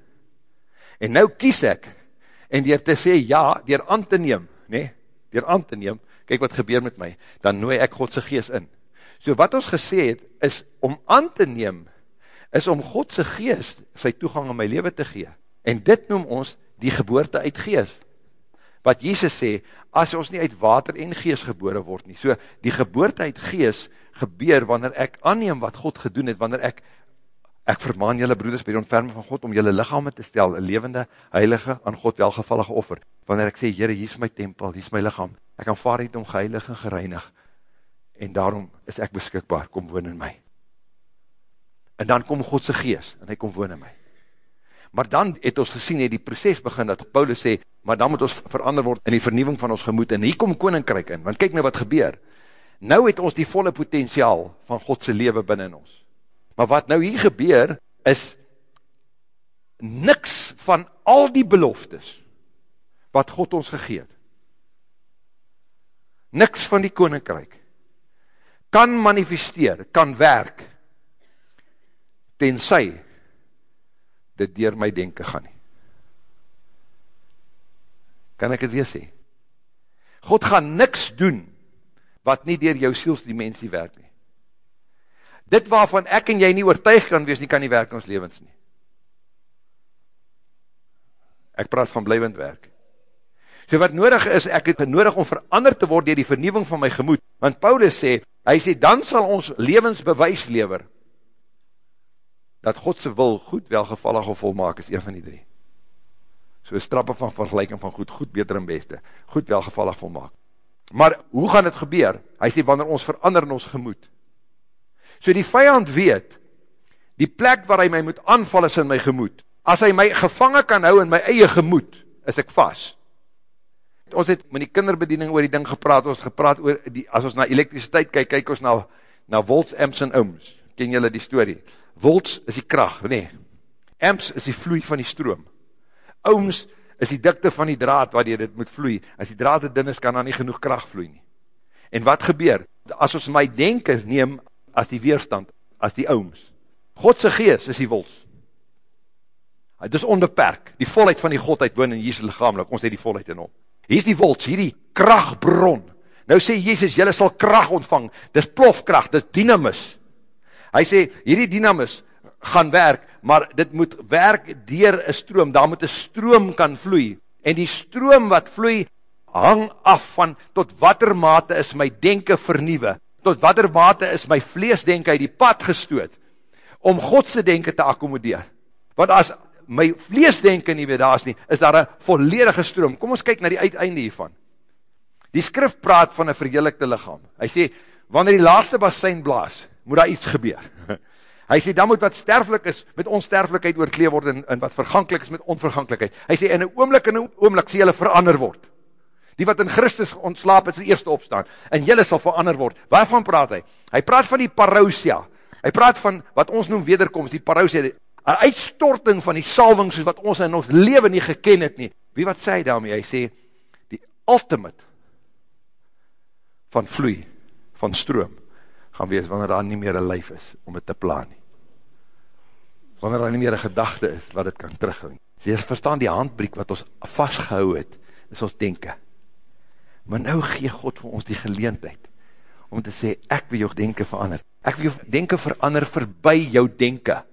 En nou kies ek, en dier te sê ja, dier aan te neem, nee, dier aan te neem, kyk wat gebeur met my, dan nooi ek Godse geest in. So wat ons gesê het, is om aan te neem, is om Godse geest sy toegang in my leven te gee. En dit noem ons die geboorte uit geest. Wat Jesus sê, as ons nie uit water en geest gebore word nie. So die geboorte uit geest gebeur wanneer ek aanneem wat God gedoen het, wanneer ek Ek vermaan julle broeders by die ontferming van God om julle lichame te stel, een levende, heilige, aan God welgevallige offer. Wanneer ek sê, Heere, hier is my tempel, hier is my lichaam, ek kan vaar het om geheilig en gereinig, en daarom is ek beskikbaar, kom woon in my. En dan kom Godse geest, en hy kom woon in my. Maar dan het ons gesien, het die proces begin, dat Paulus sê, maar dan moet ons verander word in die vernieuwing van ons gemoed, en hier kom koninkryk in, want kyk nou wat gebeur. Nou het ons die volle potentiaal van Godse leven binnen ons. Maar wat nou hier gebeur, is niks van al die beloftes, wat God ons gegeet. Niks van die koninkryk, kan manifesteer, kan werk, tenzij, dit dier my denken gaan nie. Kan ek het weer sê? God gaan niks doen, wat nie dier jou sielsdimensie werk nie. Dit waarvan ek en jy nie oortuig kan wees, nie kan nie werk in ons levens nie. Ek praat van blijwend werk. So wat nodig is, ek het nodig om veranderd te word dier die vernieuwing van my gemoed. Want Paulus sê, hy sê, dan sal ons levensbewys lever, dat Godse wil goed, welgevallig of volmaak is, een van die drie. So strappe van vergelijking van goed, goed, beter en beste, goed, welgevallig, volmaak. Maar hoe gaan het gebeur? Hy sê, wanneer ons verander in ons gemoed, So die vijand weet, die plek waar hy my moet aanval is in my gemoed. As hy my gevangen kan hou in my eie gemoed, is ek vast. Ons het met die kinderbediening oor die ding gepraat, ons gepraat oor, die, as ons na elektriciteit kyk, kyk ons na, na volts, amps en ohms. Ken julle die story? Volts is die kracht, nee. Amps is die vloei van die stroom. Ohms is die dikte van die draad waar dit moet vloei. As die draad te din is, kan daar nie genoeg kracht vloei nie. En wat gebeur? As ons my denken neem as die weerstand, as die ooms. Godse gees is die wols. Hy is onbeperk, die volheid van die Godheid woon in Jesus lichamelik, ons het die volheid in hom. Hier is die wols, hier die krachtbron. Nou sê Jezus, jylle sal kracht ontvang, dit is plofkracht, dit is dynamis. Hy sê, hierdie dynamis gaan werk, maar dit moet werk dier een stroom, daar moet een stroom kan vloei, en die stroom wat vloei, hang af van, tot wat er mate is my denken vernieuwe, tot wat er mate is my vleesdenke uit die pad gestoot, om Godse denke te akkomodeer. Want as my vleesdenke nie weer daar is nie, is daar een volledige stroom. Kom ons kyk na die uiteinde hiervan. Die skrif praat van een verheerlikte lichaam. Hy sê, wanneer die laaste basijn blaas, moet daar iets gebeur. Hy sê, dan moet wat sterflik is, met onsterflikheid oorklee word, en, en wat verganklik is, met onverganklikheid. Hy sê, in een oomlik, in een oomlik, sê hulle verander word. Die wat in Christus ontslaap het, die eerste opstaan. En jylle sal verander word. Waarvan praat hy? Hy praat van die parousia. Hy praat van wat ons noem wederkomst, die parousia. Een uitstorting van die salving, soos wat ons in ons leven nie geken het nie. Wie wat sê daarmee? Hy sê, die ultimate van vloei, van stroom, gaan wees, wanneer daar nie meer een lijf is, om het te plaan nie. Wanneer daar nie meer een gedachte is, wat het kan terugbring. Jy verstaan die handbriek, wat ons vastgehou het, is ons denken. Maar nou gee God vir ons die geleentheid, om te sê, ek wil jou denken verander. Ek wil jou denken verander voorbij jou denken.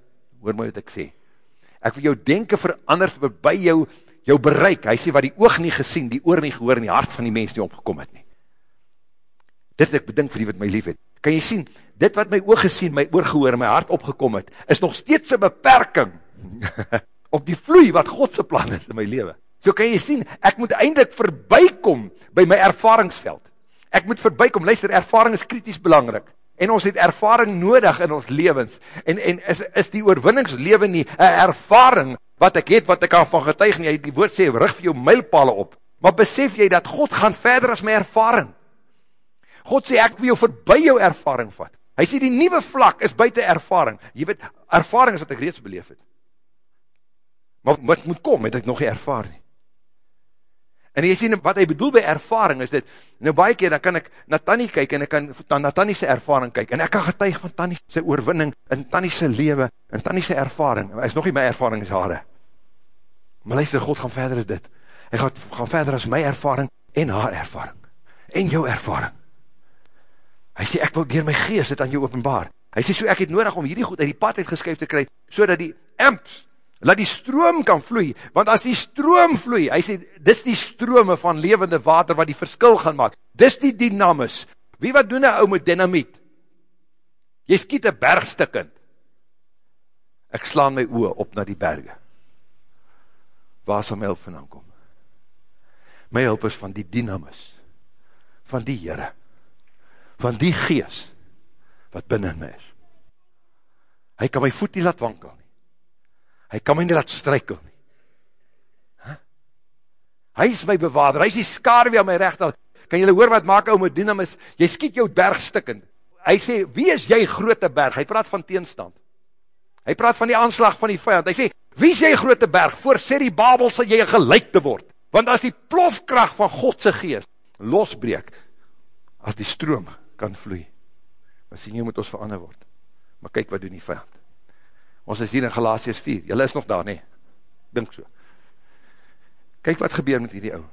Hoor my wat ek sê. Ek wil jou denken verander voorbij jou, jou bereik. Hy sê, wat die oog nie gesien, die oor nie gehoor, en die hart van die mens nie opgekom het nie. Dit het ek bedink vir die wat my lief het. Kan jy sien, dit wat my oog gesien, my oor gehoor, my hart opgekom het, is nog steeds een beperking op die vloei wat Godse plan is in my leven. So kan jy sien, ek moet eindelijk voorbijkom by my ervaringsveld. Ek moet voorbijkom, luister, ervaring is kritisch belangrijk. En ons het ervaring nodig in ons levens. En, en is, is die oorwinningsleven nie een ervaring wat ek het, wat ek kan van getuig nie. Die woord sê, rig vir jou mylpale op. Maar besef jy dat God gaan verder as my ervaring. God sê, ek wil jou voorbij jou ervaring vat. Hy sê, die nieuwe vlak is buiten ervaring. Jy weet, ervaring is wat ek reeds beleef het. Maar wat moet kom, het ek nog nie ervaar nie. En jy sê, wat hy bedoel by ervaring is dit, nou baie keer, dan kan ek na Tanny kyk, en ek kan na Tanny sy ervaring kyk, en ek kan getuig van Tanny sy oorwinning, en Tanny sy lewe, en Tanny sy ervaring, hy is nog nie my ervaring is haare. Maar luister, God gaan verder as dit. Hy gaan, gaan verder as my ervaring, en haar ervaring, en jou ervaring. Hy sê, ek wil dier my geest dit aan jou openbaar. Hy sê, so ek het nodig om hierdie goed uit die pad uitgeskyf te kry, so dat die amps, laat die stroom kan vloei, want as die stroom vloei, hy sê, dis die strome van levende water, wat die verskil gaan maak, dis die dynamis, wie wat doen een ou met dynamiet? Jy skiet een bergstikkend, ek slaan my oor op na die berge, waar sal my hulp vandaan kom? My hulp is van die dynamis, van die Heere, van die gees, wat binnen my is. Hy kan my voet nie laat wankel nie hy kan my nie laat strykel nie. Huh? Hy is my bewaarder, hy is die skarwe aan my rechtel. Kan jylle hoor wat maak ou met dynamis? Jy skiet jou berg stikkend. Hy sê, wie is jy grote berg? Hy praat van teenstand. Hy praat van die aanslag van die vijand. Hy sê, wie is jy grote berg? Voor sê die babel sal jy gelijk te word. Want as die plofkracht van Godse geest losbreek, as die stroom kan vloei, dan sê jy moet ons verander word. Maar kyk wat doen die vijand. Ons is hier in Galatius 4. Julle is nog daar, nie? Dink so. Kyk wat gebeur met hierdie ou.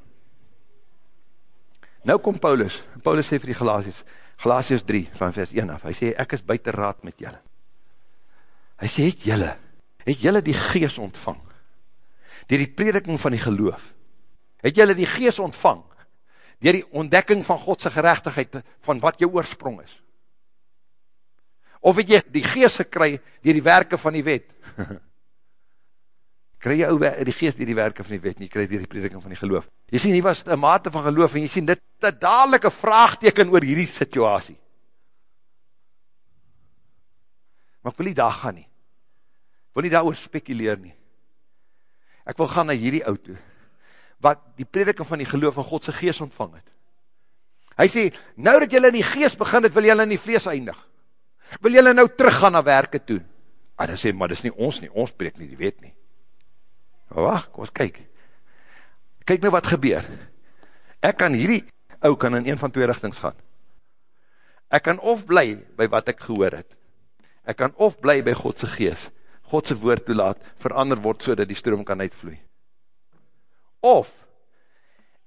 Nou kom Paulus. Paulus sê vir die Galatius, Galatius 3 van vers 1 af. Hy sê, ek is buiten raad met julle. Hy sê, het julle, het julle die gees ontvang? Dier die prediking van die geloof. Het julle die gees ontvang? Dier die ontdekking van Godse gerechtigheid, van wat jou oorsprong is. Of het jy die geest gekry dier die werke van die wet? kry jy die geest dier die werke van die wet, nie kry dier die prediking van die geloof. Jy sien, hier was een mate van geloof, en jy sien, dit is een dadelike vraagteken oor hierdie situasie. Maar ek wil nie daar gaan nie. Ek wil nie daar oor spekuleer nie. Ek wil gaan na hierdie auto, wat die prediking van die geloof van Godse geest ontvang het. Hy sê, nou dat jylle in die geest begin het, wil jylle in die vlees eindig wil jylle nou teruggaan na werke toe? Ah, dan sê, maar dis nie ons nie, ons breek nie die wet nie. Maar wacht, kom ons kyk. Kyk nou wat gebeur. Ek kan hierdie, ou kan in een van twee richtings gaan. Ek kan of bly by wat ek gehoor het. Ek kan of bly by Godse geest, Godse woord toelaat, verander word so dat die stroom kan uitvloei. Of,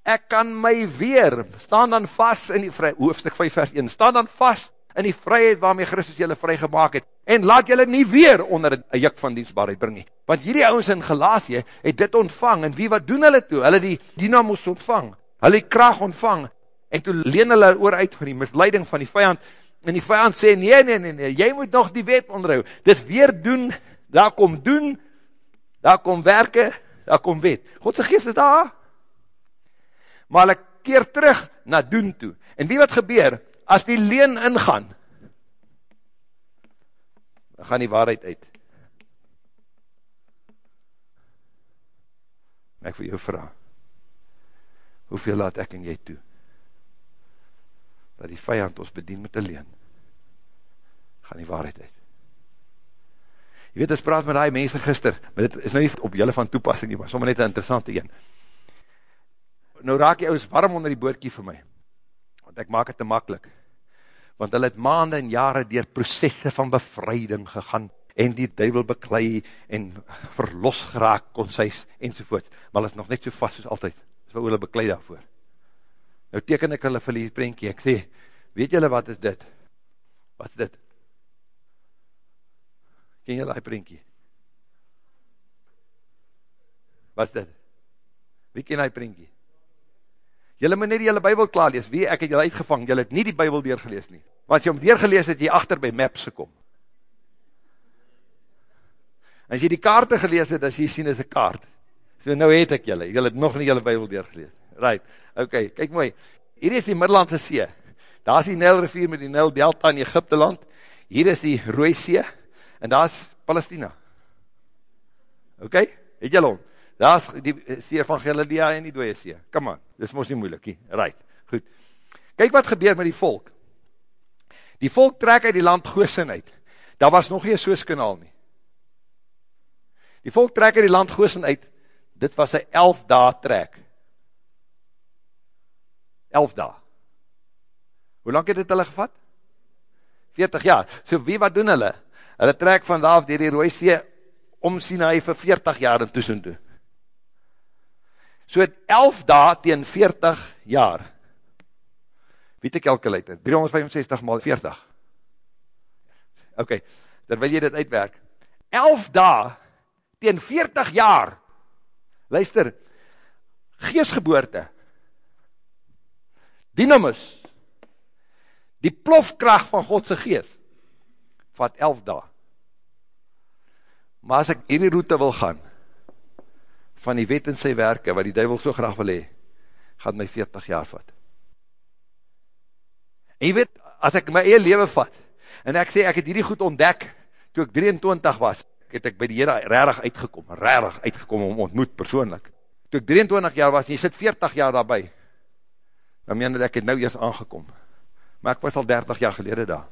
ek kan my weer, staan dan vast in die vry, hoofstuk 5 vers 1, staan dan vast in die vryheid waarmee Christus julle vry gemaakt het, en laat julle nie weer onder een juk van dienstbaarheid bring nie. Want hierdie ouwens in Galatie het dit ontvang, en wie wat doen hulle toe? Hulle die dynamos ontvang, hulle die kracht ontvang, en toe leen hulle oor uit van die misleiding van die vijand, en die vijand sê, nee, nee, nee, nee, jy moet nog die wet onderhou, dis weer doen, daar kom doen, daar kom werke, daar kom wet. Godse geest is daar, maar hulle keer terug na doen toe, en wie wat gebeur, as die leen ingaan, dan gaan die waarheid uit. Ek vir jou vraag, hoeveel laat ek en jy toe, dat die vijand ons bedien met die leen, gaan die waarheid uit. Jy weet, ons praat met die mense gister, maar dit is nou nie op julle van toepassing nie, maar sommer net een interessante een. Nou raak jy ons warm onder die boorkie vir my, want ek maak het te makkelijk, want hulle het maande en jare dier processe van bevrijding gegaan, en die duivel beklei, en verlos geraak sy, enzovoort, maar hulle is nog net so vast soos altyd, so hulle beklei daarvoor. Nou teken ek hulle vir die prentje, ek sê, weet julle wat is dit? Wat is dit? Ken julle die prentje? Wat is dit? Wie ken die prentje? Julle moet net die hele bybel klaar lees, wie ek het julle uitgevang, julle het nie die bybel deurgelees nie, want as jy om deurgelees het, jy achter by maps gekom. As jy die kaarte gelees het, as jy sien is een kaart, so nou het ek julle, julle het nog nie julle bybel deurgelees. Right, ok, kyk mooi, hier is die Middellandse See, daar is die Nijl rivier met die Nijl Delta in Egypte land, hier is die Rooi See, en daar is Palestina. Ok, het julle om? daar is die see van Galilea en die dooie see, kom aan, dis mos nie moeilik nie, right, goed, kyk wat gebeur met die volk, die volk trek uit die land Goosin uit, daar was nog nie soos kanaal nie, die volk trek uit die land Goosin uit, dit was een elf dae trek, elf dae, hoe lang het dit hulle gevat? 40 jaar, so wie wat doen hulle? Hulle trek vandaag dier die rooisee, om Sinaai vir 40 jaar in tussen toe. So het 11 dae teen 40 jaar. Wie elke leid? 365 maal 40. Ok, terwyl jy dit uitwerk. 11 dae teen 40 jaar. Luister, geesgeboorte, dynamis, die plofkracht van Godse geest, vat 11 dae. Maar as ek hierdie route wil gaan, van die wet en sy werke, wat die duivel so graag wil hee, gaan my 40 jaar vat. En jy weet, as ek my eie leven vat, en ek sê, ek het hierdie goed ontdek, toe ek 23 was, het ek by die Heere rarig uitgekom, rarig uitgekom om ontmoet persoonlik. Toe ek 23 jaar was, en jy sit 40 jaar daarby, dan meen dat ek het nou eers aangekom. Maar ek was al 30 jaar gelede daar.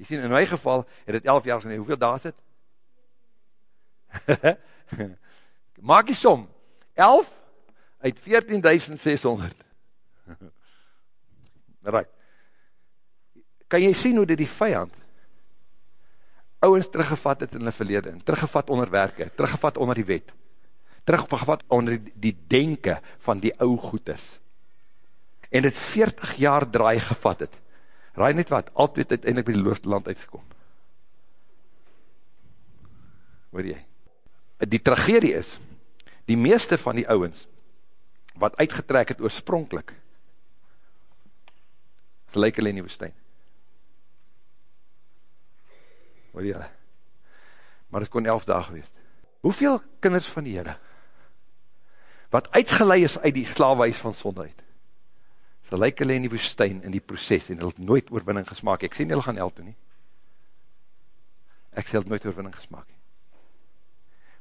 Jy sien, in my geval, het het 11 jaar gelede, hoeveel daar is het? Maak die som, 11 uit 14.600. right. Kan jy sien hoe dit die vijand ouwens teruggevat het in die verlede, teruggevat onder werke, teruggevat onder die wet, teruggevat onder die, die denke van die ou goedes, en het 40 jaar draai gevat het, raai net wat, altyd uiteindelik by die loofdland uitgekom. Hoor jy? die tragedie is, die meeste van die ouwens, wat uitgetrek het oorspronkelijk, is lyk hulle in die woestijn. Hoor jylle? Maar het kon elf dag geweest. Hoeveel kinders van die Heere, wat uitgeleid is uit die slaafwijs van sonde uit, is lyk hulle in die woestijn, in die proces, en hulle het nooit oorwinning gesmaak. Ek sê nie hulle gaan el toe nie. Ek sê hulle het nooit oorwinning gesmaak.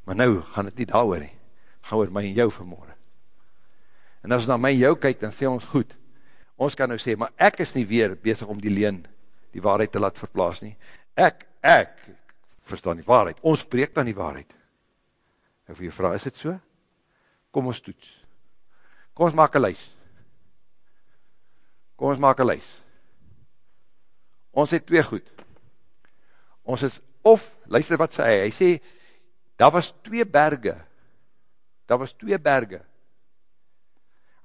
Maar nou gaan het nie daar oor nie. Gaan oor my en jou vanmorgen. En as ons na my en jou kyk, dan sê ons goed. Ons kan nou sê, maar ek is nie weer bezig om die leen, die waarheid te laat verplaas nie. Ek, ek, verstaan die waarheid. Ons spreek dan die waarheid. En vir jou vraag, is dit so? Kom ons toets. Kom ons maak een lys. Kom ons maak een lys. Ons het twee goed. Ons is, of, luister wat sê hy, hy sê, daar was twee berge, daar was twee berge,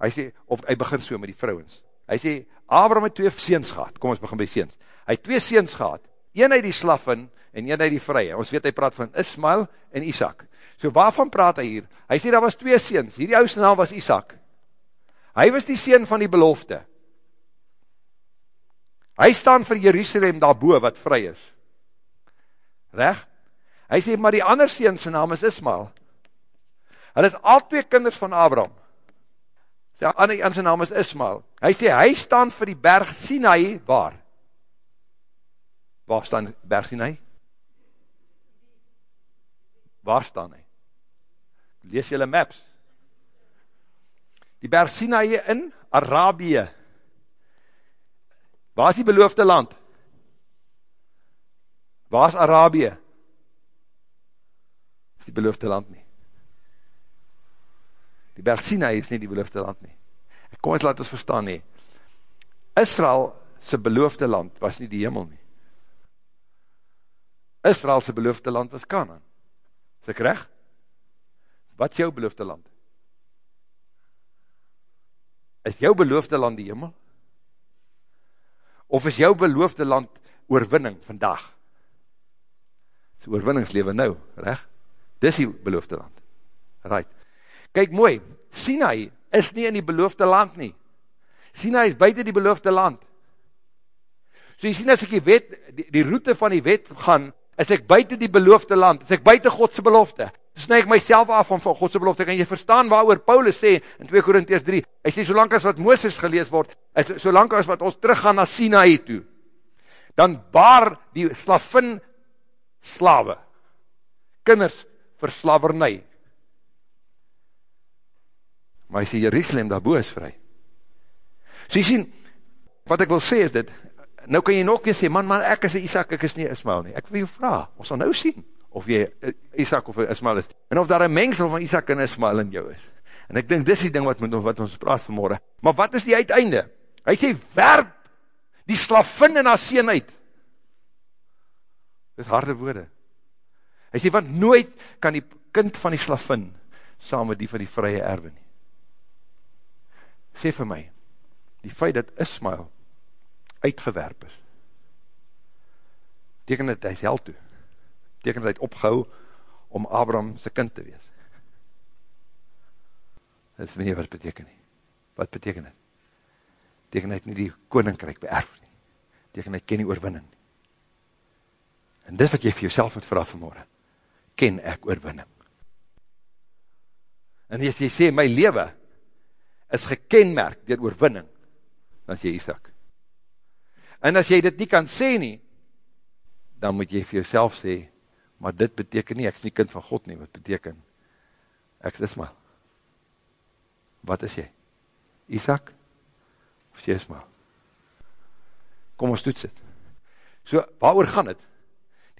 hy sê, of hy begin so met die vrouwens, hy sê, Abraham het twee seens gehad, kom ons begin by seens, hy het twee seens gehad, een uit die slaffen, en een uit die vrye, ons weet hy praat van Ismael en Isaac, so waarvan praat hy hier, hy sê daar was twee seens, hierdie oudste naam was Isaac, hy was die seen van die belofte, hy staan vir Jerusalem daarboe wat vry is, recht, Hy sê, maar die ander seen sy naam is Ismael. Hulle is al twee kinders van Abraham. Sy ander een sy naam is Ismael. Hy sê, hy staan vir die berg Sinai, waar? Waar staan berg Sinai? Waar staan hy? Lees jylle maps. Die berg Sinai in Arabië. Waar is die beloofde land? Waar is Arabië? is die beloofde land nie. Die berg Sinai is nie die beloofde land nie. Kom ons laat ons verstaan nie. Israel sy beloofde land was nie die hemel nie. Israel sy beloofde land was Canaan. Is ek recht? Wat is jou beloofde land? Is jou beloofde land die hemel? Of is jou beloofde land oorwinning vandag? Is oorwinningslewe nou, recht? Dis die beloofde land. Right. Kyk mooi, Sinai is nie in die beloofde land nie. Sinai is buiten die beloofde land. So jy sien as ek die wet, die, die route van die wet gaan, is ek buiten die beloofde land, is ek buiten Godse belofte. Snu ek myself af van Godse belofte, kan jy verstaan waar oor Paulus sê, in 2 Korinties 3, hy sê, solank as wat Mooses gelees word, is, solank as wat ons teruggaan na Sinai toe, dan baar die slavin slawe, kinders vir slavernij. maar hy sê, Jerusalem daarboe is vry. So jy sien, wat ek wil sê is dit, nou kan jy nog weer sê, man, man, ek is een Isaac, ek is nie Ismael nie. Ek wil jou vraag, ons sal nou sien, of jy Isaac of Ismael is, en of daar een mengsel van Isaac en Ismael in jou is. En ek dink, dis die ding wat, moet, wat ons praat vanmorgen. Maar wat is die uiteinde? Hy sê, werp die slavin in haar sien uit. Dit is harde woorde. Hy sê, want nooit kan die kind van die slavin saam met die van die vrye erwe nie. Sê vir my, die feit dat Ismael uitgewerp is, teken dat hy is hel toe, teken dat hy het opgehou om Abraham sy kind te wees. Dit is nie wat beteken nie. Wat beteken dit? Teken hy het nie die koninkryk beerf nie. Teken hy ken die oorwinning nie. En dis wat jy vir jouself moet vraag vanmorgen. Ken ek oorwinning? En as jy sê, my leven is gekenmerk dier oorwinning, dan is jy Isaac. En as jy dit nie kan sê nie, dan moet jy vir jouself sê, maar dit beteken nie, ek is nie kind van God nie, wat beteken, ek is Ismael. Wat is jy? Isaac? Of jy Ismael? Kom ons toets het. So, waar oor gaan het?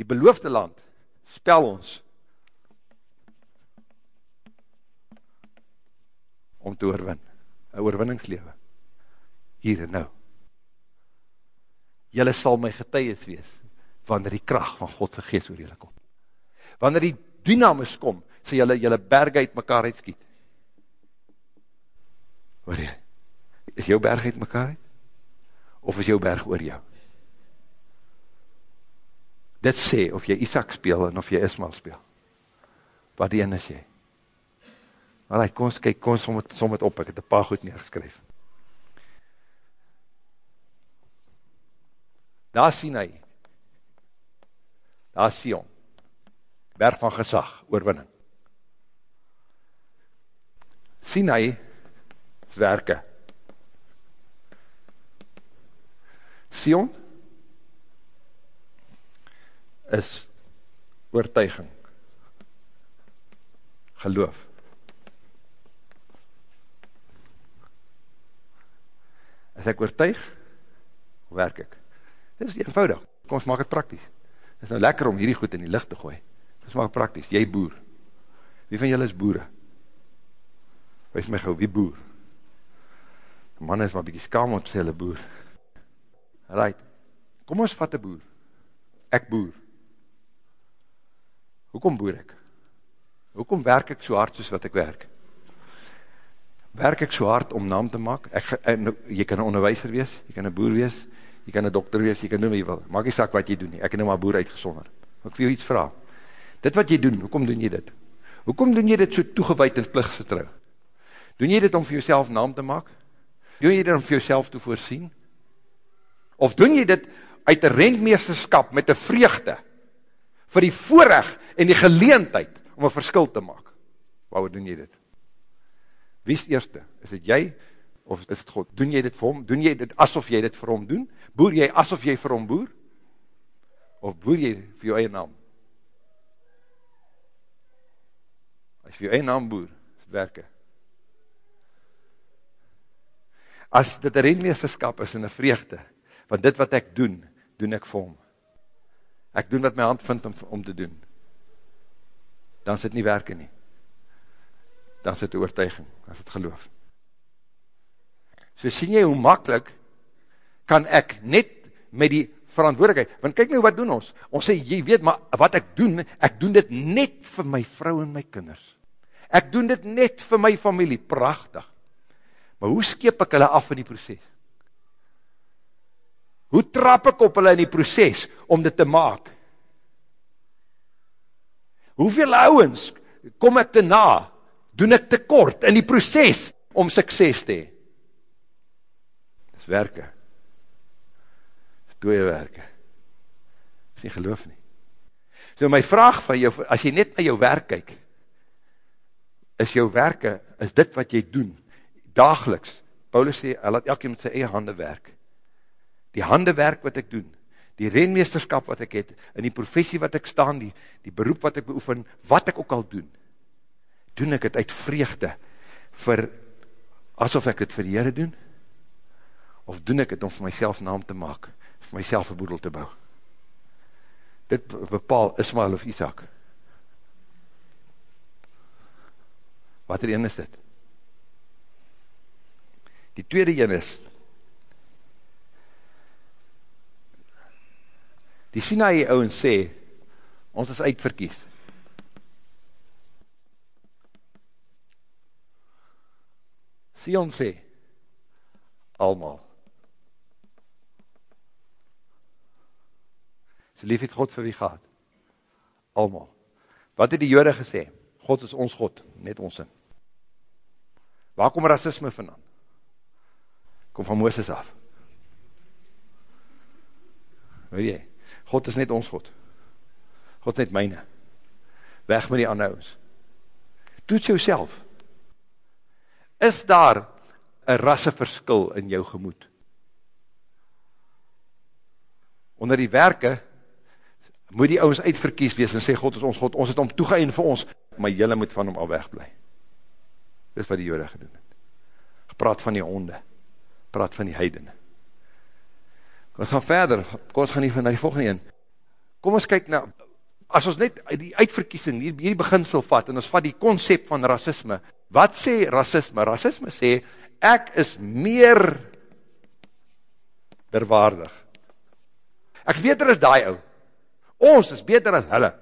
Die beloofde land, spel ons, om te oorwin, een oorwinningslewe, hier en nou. Julle sal my getuies wees, wanneer die kracht van Godse geest oor julle kom. Wanneer die dynamis kom, sal julle julle berg uit mekaar uitskiet. Hoor jy, is jou berg uit mekaar uit? Of is jou berg oor jou? Dit sê of jy Isaac speel en of jy Ismael speel. Wat die ene jy? Alright, kom ons kyk, kom ons som het, som het op, ek het een paar goed neergeskryf. Daar sien hy, daar hom, berg van gesag, oorwinning. Sien hy, werke. Sion is oortuiging, geloof. As ek oortuig, werk ek? Dit is eenvoudig, kom ons maak het prakties. Het is nou lekker om hierdie goed in die licht te gooi. Dit is maak prakties, jy boer. Wie van julle is boere? Wees my gauw, wie boer? Die man is maar bykie skam om te sê hulle boer. Right, kom ons vat die boer. Ek boer. Hoekom boer ek? Hoekom werk ek so hard soos wat ek werk? werk ek so hard om naam te maak, ek, en, nou, jy kan een onderwijzer wees, jy kan een boer wees, jy kan een dokter wees, jy kan doen wat jy wil, maak nie saak wat jy doen nie, ek het nou maar boer uitgesonder, ek wil jou iets vraag, dit wat jy doen, hoekom doen jy dit? Hoekom doen jy dit so toegewijd en plichtgetrouw? Doen jy dit om vir jouself naam te maak? Doen jy dit om vir jouself te voorsien? Of doen jy dit uit een rentmeesterskap met een vreugde, vir die voorrecht en die geleentheid om een verskil te maak? Waar doen jy dit? Wie is eerste? Is dit jy of is dit God? Doen jy dit vir hom? Doen jy dit asof jy dit vir hom doen? Boer jy asof jy vir hom boer? Of boer jy vir jou eie naam? As vir jou eie naam boer, is het werke. As dit een renmeesterskap is en een vreugde, want dit wat ek doen, doen ek vir hom. Ek doen wat my hand vind om, om te doen. Dan is dit nie werke nie dan is het oortuiging, dan is het geloof. So sien jy hoe makkelijk kan ek net met die verantwoordigheid, want kyk nou wat doen ons, ons sê, jy weet, maar wat ek doen, ek doen dit net vir my vrou en my kinders. Ek doen dit net vir my familie, prachtig. Maar hoe skep ek hulle af in die proces? Hoe trap ek op hulle in die proces om dit te maak? Hoeveel ouwens kom ek te na, doen ek tekort in die proces om sukses te hee. Dit is werke. Dit is dooie werke. Dit is nie geloof nie. So my vraag van jou, as jy net na jou werk kyk, is jou werke, is dit wat jy doen, dageliks, Paulus sê, hy laat elke met sy eie hande werk. Die hande werk wat ek doen, die renmeesterskap wat ek het, in die professie wat ek staan, die, die beroep wat ek beoefen, wat ek ook al doen, doen ek het uit vreugde vir asof ek het vir die Heere doen, of doen ek het om vir myself naam te maak, vir myself een boedel te bou. Dit bepaal Ismael of Isaac. Wat er een is dit? Die tweede een is, die Sinaï ouwens sê, ons is uitverkies. Sion sê, almal. So lief het God vir wie gehad? Almal. Wat het die jode gesê? God is ons God, net ons in. Waar kom racisme vandaan? Kom van Mooses af. Weet jy, God is net ons God. God net myne. Weg met die anhouds. Toets jou self. Is daar een rasseverskil in jou gemoed? Onder die werke, moet die ouwens uitverkies wees en sê, God is ons God, ons het om toegeën vir ons, maar jylle moet van hom al wegblij. Dit is wat die jode gedoen het. Gepraat van die honde, praat van die heidene. Kom ons gaan verder, kom ons gaan nie van die volgende een. Kom ons kyk na, as ons net die uitverkiesing, hier, hier beginsel vat, en ons vat die concept van racisme, wat sê racisme? Racisme sê, ek is meer derwaardig. Ek is beter as die ou. Ons is beter as hulle.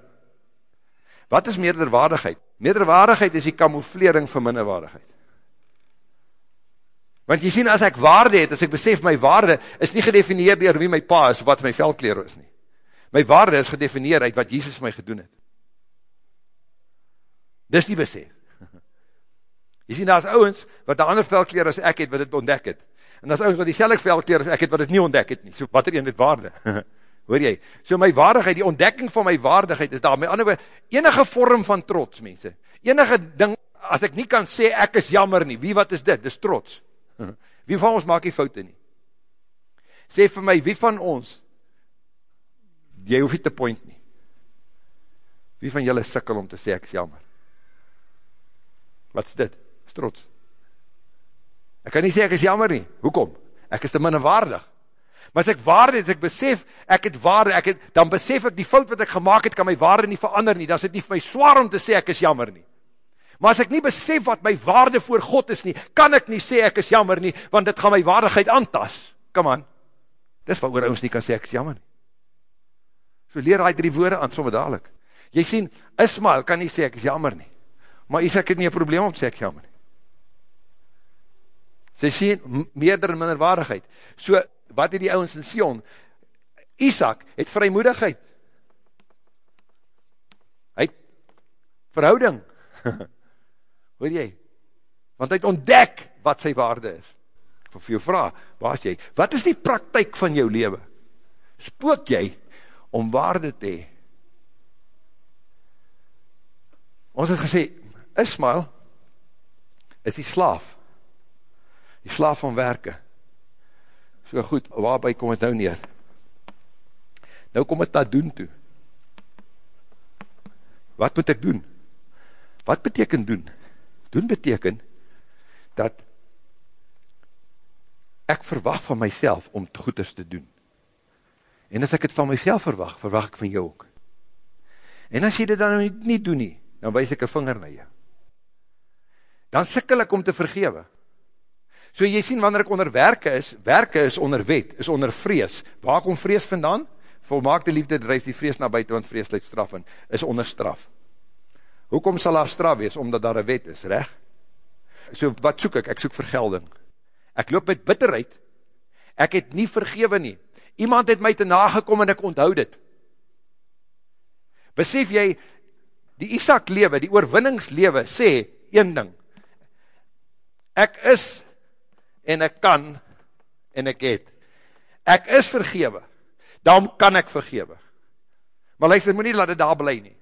Wat is meerderwaardigheid? Meerderwaardigheid is die kamouflering van minderwaardigheid. Want jy sien, as ek waarde het, as ek besef my waarde, is nie gedefinieerd door wie my pa is, wat my veldkleer is nie. My waarde is gedefinieerd uit wat Jesus my gedoen het. Dis die besef. Jy sien, daar is ouwens, wat die ander veldkleer as ek het, wat het ontdek het. En daar is ouwens, wat die selk veldkleer as ek het, wat het nie ontdek het nie. So, wat er een het waarde? Hoor jy? So my waardigheid, die ontdekking van my waardigheid is daar. My ander woord, enige vorm van trots, mense. Enige ding, as ek nie kan sê, ek is jammer nie. Wie wat is dit? Dis trots. Wie van ons maak die foute nie? Sê vir my, wie van ons, jy hoef nie te point nie. Wie van julle sikkel om te sê, ek is jammer? Wat is dit? Is trots. Ek kan nie sê, ek is jammer nie. Hoekom? Ek is te minnewaardig. Maar as ek waarde het, ek besef, ek het waarde, ek het, dan besef ek die fout wat ek gemaakt het, kan my waarde nie verander nie, dan is het nie vir my zwaar om te sê, ek is jammer nie. Maar as ek nie besef wat my waarde voor God is nie, kan ek nie sê, ek is jammer nie, want dit gaan my waardigheid aantas. Come on. Dis wat oor ons nie kan sê, ek is jammer nie. So leer hy drie woorde aan, somme dadelijk. Jy sien, Ismael kan nie sê, ek is jammer nie. Maar Isaac het nie een probleem om sê, ek jammer nie. Sy sien, meerder en minderwaardigheid. So, wat het die ouwens in Sion? Isaac het vrymoedigheid. Hy het verhouding. Hoor jy? Want hy het ontdek wat sy waarde is. Ek vir jou vraag, waar is jy? Wat is die praktijk van jou leven? Spook jy om waarde te hee? Ons het gesê, Ismael is die slaaf. Die slaaf van werke. So goed, waarby kom het nou neer? Nou kom het na doen toe. Wat moet ek doen? Wat beteken doen? Doen beteken dat ek verwacht van myself om goeders te doen. En as ek het van myself verwacht, verwacht ek van jou ook. En as jy dit dan nie, nie doen nie, dan wees ek een vinger na jou. Dan sikkel ek om te vergewe. So jy sien, wanneer ek onder werke is, werke is onder wet, is onder vrees. Waar kom vrees vandaan? Volmaakte liefde drijf die vrees na buiten, want vrees leid straf in, is onder straf. Hoekom sal daar straf wees? Omdat daar een wet is, recht? So wat soek ek? Ek soek vergelding. Ek loop met bitterheid. Ek het nie vergewe nie. Iemand het my te nagekom en ek onthoud het. Besef jy, die Isaac lewe, die oorwinningslewe, sê, een ding, ek is en ek kan en ek het. Ek is vergewe, daarom kan ek vergewe. Maar luister, moet nie laat dit daar bly nie.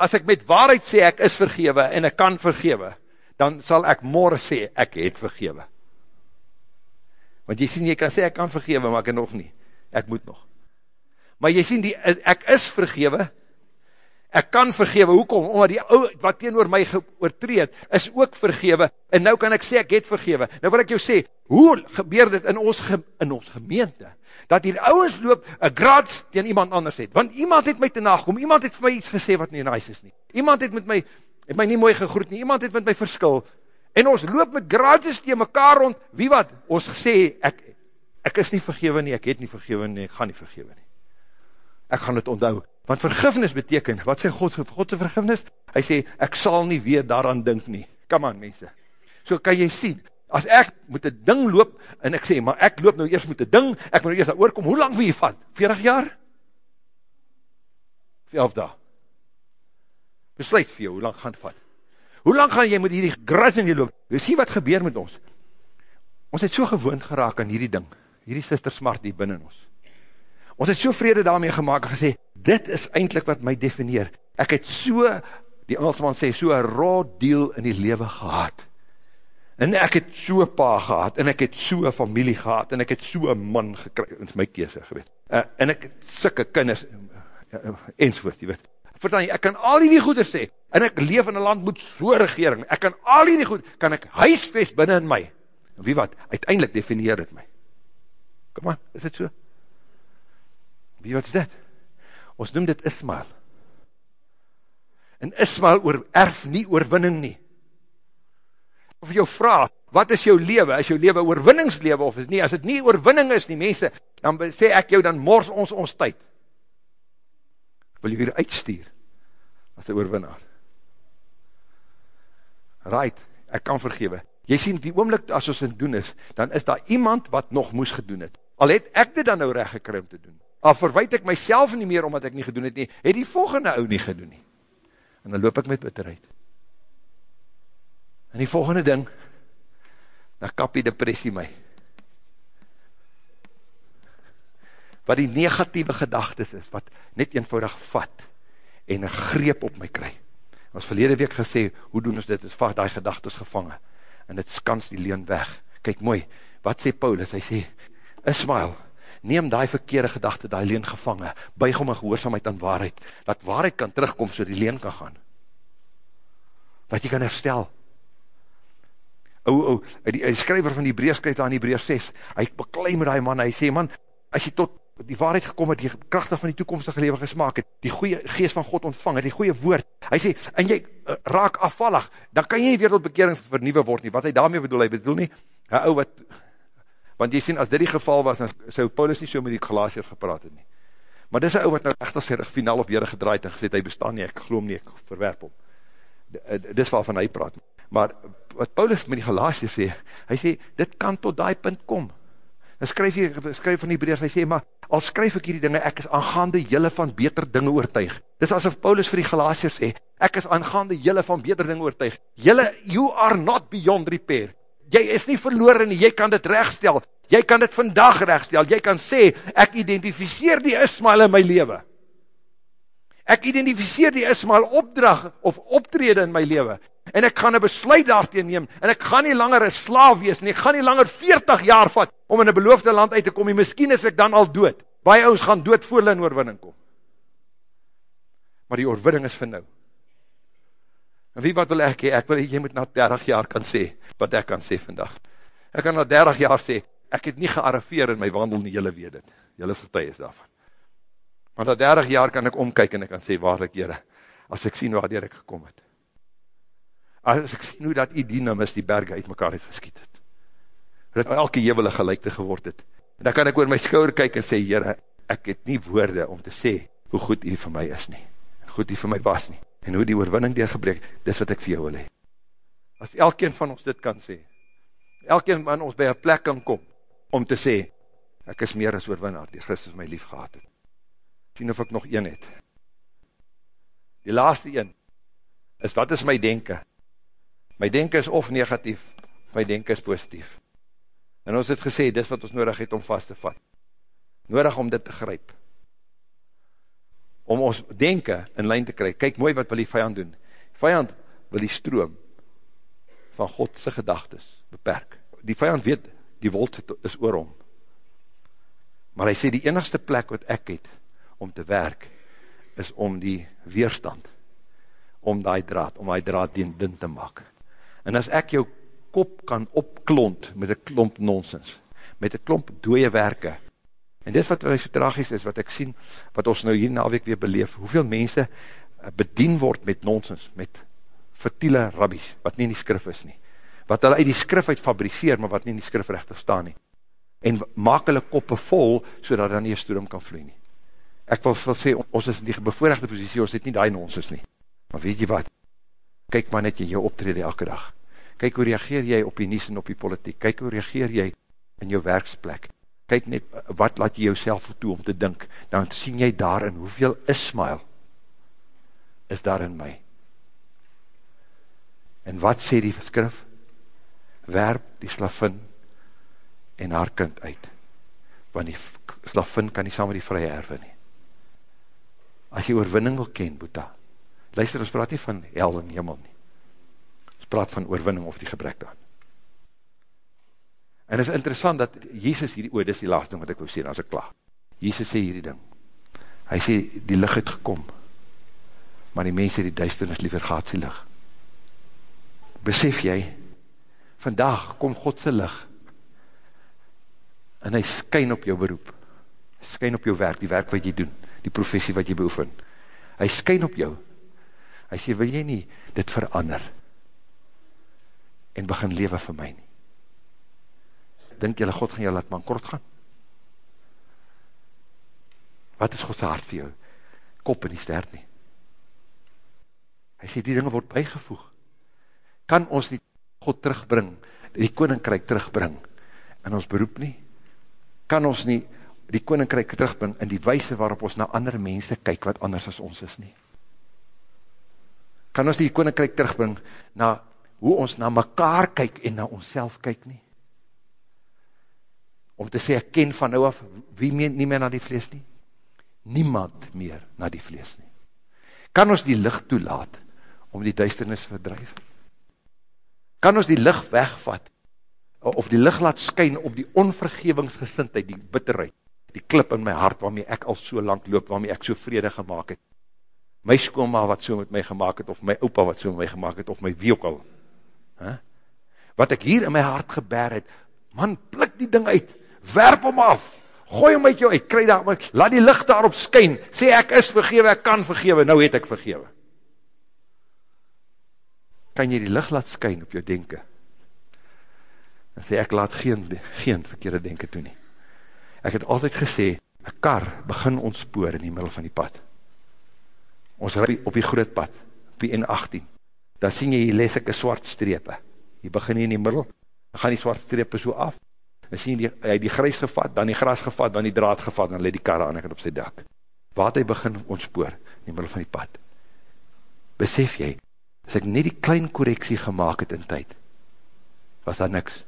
As ek met waarheid sê ek is vergewe en ek kan vergewe, dan sal ek morgen sê ek het vergewe. Want jy sien, jy kan sê ek kan vergewe, maar ek nog nie. Ek moet nog. Maar jy sien, die, ek is vergewe Ek kan vergewe, hoekom? Omdat die ou wat teenoor my oortreed, is ook vergewe, en nou kan ek sê, ek het vergewe. Nou wil ek jou sê, hoe gebeur dit in ons, in ons gemeente? Dat hier ouwens loop, een graads tegen iemand anders het. Want iemand het my te nagekom, iemand het vir my iets gesê wat nie nice is nie. Iemand het met my, het my nie mooi gegroet nie, iemand het met my verskil. En ons loop met graads tegen mekaar rond, wie wat? Ons sê, ek, ek is nie vergewe nie, ek het nie vergewe nie, ek gaan nie vergewe nie. Ek gaan het onthou. Want vergifnis beteken, wat sê God, Godse vergifnis? Hy sê, ek sal nie weer daaraan dink nie. Come on, mense. So kan jy sien, as ek moet een ding loop, en ek sê, maar ek loop nou eers met een ding, ek moet nou eers daar oorkom, hoe lang wil jy vat? 40 jaar? 11 dae. Besluit vir jou, hoe lang gaan vat? Hoe lang gaan jy met hierdie gras in jy loop? Jy sê wat gebeur met ons? Ons het so gewoond geraak aan hierdie ding, hierdie sister smart die binnen ons. Ons het so vrede daarmee gemaakt en gesê, dit is eindelijk wat my defineer. Ek het so, die Engelsman sê, so een raw deal in die leven gehad. En ek het so pa gehad, en ek het so familie gehad, en ek het so man gekry, in my kese geweet. Uh, en ek het sikke kinders, uh, enzovoort, jy weet. Vertel jy, ek kan al die goede sê, en ek leef in een land met so regering, ek kan al die goed, kan ek huisvest binnen in my. En wie wat, uiteindelik definieer het my. Kom aan, is dit so? Wie wat is dit? Ons noem dit Ismael. En Ismael oor, erf nie oorwinning nie. Of jou vraag, wat is jou leven? Is jou leven oorwinningslewe of is nie? As het nie oorwinning is nie, mense, dan sê ek jou, dan mors ons ons tyd. Wil jy weer uitstuur? As die oorwinnaar. Right, ek kan vergewe. Jy sien, die oomlik as ons in doen is, dan is daar iemand wat nog moes gedoen het. Al het ek dit dan nou recht gekry om te doen al verwijt ek myself nie meer omdat ek nie gedoen het nie, het die volgende ou nie gedoen nie. En dan loop ek met bitterheid. En die volgende ding, dan kap die depressie my. Wat die negatieve gedagtes is, wat net eenvoudig vat, en een greep op my kry. Ons verlede week gesê, hoe doen ons dit, is vaak die gedagtes gevangen, en het skans die leen weg. Kijk mooi, wat sê Paulus, hy sê, Ismael, neem die verkeerde gedachte, die leen gevangen, buig om een gehoorzaamheid aan waarheid, dat waarheid kan terugkom, so die leen kan gaan. Dat jy kan herstel. O, o, die, die skryver van die breers skryf daar in die breers 6, hy beklei met die man, hy sê, man, as jy tot die waarheid gekom het, die krachtig van die toekomstige leven gesmaak het, die goeie geest van God ontvang het, die goeie woord, hy sê, en jy uh, raak afvallig, dan kan jy nie weer tot bekering vernieuwe word nie, wat hy daarmee bedoel, hy bedoel nie, hy ou wat Want jy sien, as dit die geval was, dan sou Paulus nie so met die Galatiërs gepraat het nie. Maar dis een ou wat nou echt as hy finaal op Heere gedraaid en gesê, hy bestaan nie, ek geloof nie, ek verwerp om. Eh, dis waarvan hy praat. Maar wat Paulus met die Galatiërs sê, hy sê, dit kan tot die punt kom. Dan skryf hy, skryf van die breers, hy sê, maar al skryf ek hierdie dinge, ek is aangaande jylle van beter dinge oortuig. Dis asof Paulus vir die Galatiërs sê, ek is aangaande jylle van beter dinge oortuig. Jylle, you are not beyond repair jy is nie verloren nie, jy kan dit rechtstel, jy kan dit vandag rechtstel, jy kan sê, ek identificeer die Ismael in my leven, ek identificeer die Ismael opdrag, of optrede in my leven, en ek gaan een besluit daarteen neem, en ek gaan nie langer een slaaf wees, en ek gaan nie langer 40 jaar vat, om in een beloofde land uit te kom, en miskien is ek dan al dood, baie ons gaan dood voor hulle in oorwinning kom, maar die oorwinning is vir nou, En wie wat wil ek hee? Ek wil jy moet na 30 jaar kan sê, wat ek kan sê vandag. Ek kan na 30 jaar sê, ek het nie gearriveer in my wandel nie, jylle weet het. Jylle vertuig is daarvan. Maar na 30 jaar kan ek omkyk en ek kan sê, waarlik jyre, as ek sien waar ek gekom het. As ek sien hoe dat die dynamis die berge uit mekaar het geskiet het. Dat elke jywele gelijkte geword het. En dan kan ek oor my skouwer kyk en sê, jyre, ek het nie woorde om te sê, hoe goed jy vir my is nie. Goed jy vir my was nie en hoe die oorwinning deurgebreek, dis wat ek vir jou wil hee. As elkeen van ons dit kan sê, elkeen van ons by een plek kan kom, om te sê, ek is meer as oorwinnaar, die Christus my lief gehad het. Sien of ek nog een het. Die laaste een, is wat is my denken? My denken is of negatief, my denken is positief. En ons het gesê, dis wat ons nodig het om vast te vat. Nodig om dit te gryp om ons denken in lijn te kry. Kyk mooi wat wil die vijand doen. Vijand wil die stroom van Godse gedagtes beperk. Die vijand weet, die wolk is oor om. Maar hy sê, die enigste plek wat ek het om te werk, is om die weerstand, om die draad, om die draad dien, dien te maak. En as ek jou kop kan opklont met een klomp nonsens, met een klomp dooie werke, en dit wat so tragisch is, wat ek sien, wat ons nou hier na week weer beleef, hoeveel mense eh, bedien word met nonsens, met vertiele rabbies, wat nie in die skrif is nie, wat hulle uit die skrif uit fabriceer, maar wat nie in die skrif rechtig staan nie, en maak hulle koppe vol, so dat dan nie een stroom kan vloe nie. Ek wil, wil sê, ons is in die bevoorrechte positie, ons het nie die nonsens nie, maar weet jy wat, kyk maar net in jou optrede elke dag, kyk hoe reageer jy op die nies en op die politiek, kyk hoe reageer jy in jou werksplek, kyk net, wat laat jy jouself toe om te dink, dan sien jy daarin, hoeveel Ismael is daar in my, En wat sê die skrif? Werp die slavin en haar kind uit. Want die slavin kan nie saam met die vrye erwe nie. As jy oorwinning wil ken, Boeta, luister, ons praat nie van hel en hemel nie. Ons praat van oorwinning of die gebrek daar. En het is interessant dat Jezus hierdie, oor, dit is die laatste ding wat ek wil sê, as ek klaar. Jezus sê hierdie ding. Hy sê, die licht het gekom, maar die mense die duisternis liever gaat sy licht besef jy, vandag kom Godse licht, en hy skyn op jou beroep, skyn op jou werk, die werk wat jy doen, die professie wat jy beoefen, hy skyn op jou, hy sê, wil jy nie dit verander, en begin leven vir my nie, dink jylle God gaan jou laat man kort gaan, wat is Godse hart vir jou, kop en die stert nie, hy sê, die dinge word bijgevoeg, kan ons nie God terugbring, die koninkryk terugbring, in ons beroep nie, kan ons nie die koninkryk terugbring, in die wijse waarop ons na andere mense kyk, wat anders as ons is nie. Kan ons die koninkryk terugbring, na hoe ons na mekaar kyk, en na ons self kyk nie. Om te sê, ek ken van nou af, wie meen nie meer na die vlees nie? Niemand meer na die vlees nie. Kan ons die licht toelaat, om die duisternis verdrijf? kan ons die licht wegvat, of die licht laat skyn op die onvergevingsgesintheid, die bitterheid, die klip in my hart, waarmee ek al so lang loop, waarmee ek so vrede gemaakt het, my skoonma wat so met my gemaakt het, of my opa wat so met my gemaakt het, of my wie ook al, huh? wat ek hier in my hart geber het, man, plik die ding uit, werp hom af, gooi hom uit jou uit, kry daar, laat die licht daarop skyn, sê ek is vergewe, ek kan vergewe, nou het ek vergewe, kan jy die licht laat skyn op jou denken. En sê, ek laat geen, geen verkeerde denken toe nie. Ek het altyd gesê, een kar begin ons spoor in die middel van die pad. Ons rij op die groot pad, op die N18. Dan sien jy die lesike swart strepe. Jy begin hier in die middel, dan gaan die swart strepe so af. Dan sien die, hy die grijs gevat, dan die gras gevat, dan die draad gevat, dan leid die kar aan ek op sy dak. Waar hy begin ons spoor, in die middel van die pad. Besef jy, as ek net die klein correctie gemaakt het in tyd, was daar niks.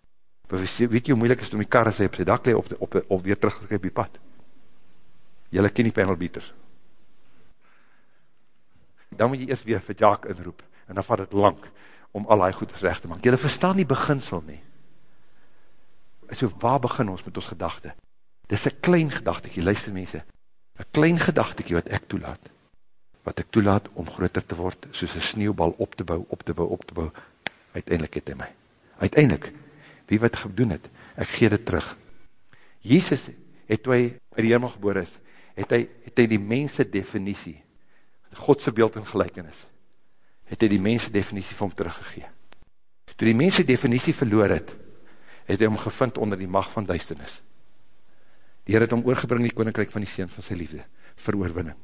Weet jy hoe moeilik is om die kar as hy op sy dak lee, op, op, op weer teruggegeef op die pad? Julle ken die panelbeaters. Dan moet jy eerst weer vir Jaak inroep, en dan vat het lang, om al die goeders recht te maak. Julle verstaan die beginsel nie. So waar begin ons met ons gedachte? Dit is een klein gedachtekie, luister mense, een klein gedachtekie wat ek toelaat wat ek toelaat om groter te word, soos een sneeuwbal op te bou, op te bou, op te bou, uiteindelik het hy my. Uiteindelik, wie wat gedoen het, ek gee dit terug. Jezus het toe hy in die hemel geboor is, het hy, het hy die mense definitie, Godse beeld en gelijkenis, het hy die mense definitie vir hom teruggegee. Toe die mense definitie verloor het, het hy hom gevind onder die macht van duisternis. Die Heer het hom oorgebring die koninkrijk van die Seen van sy liefde, vir oorwinning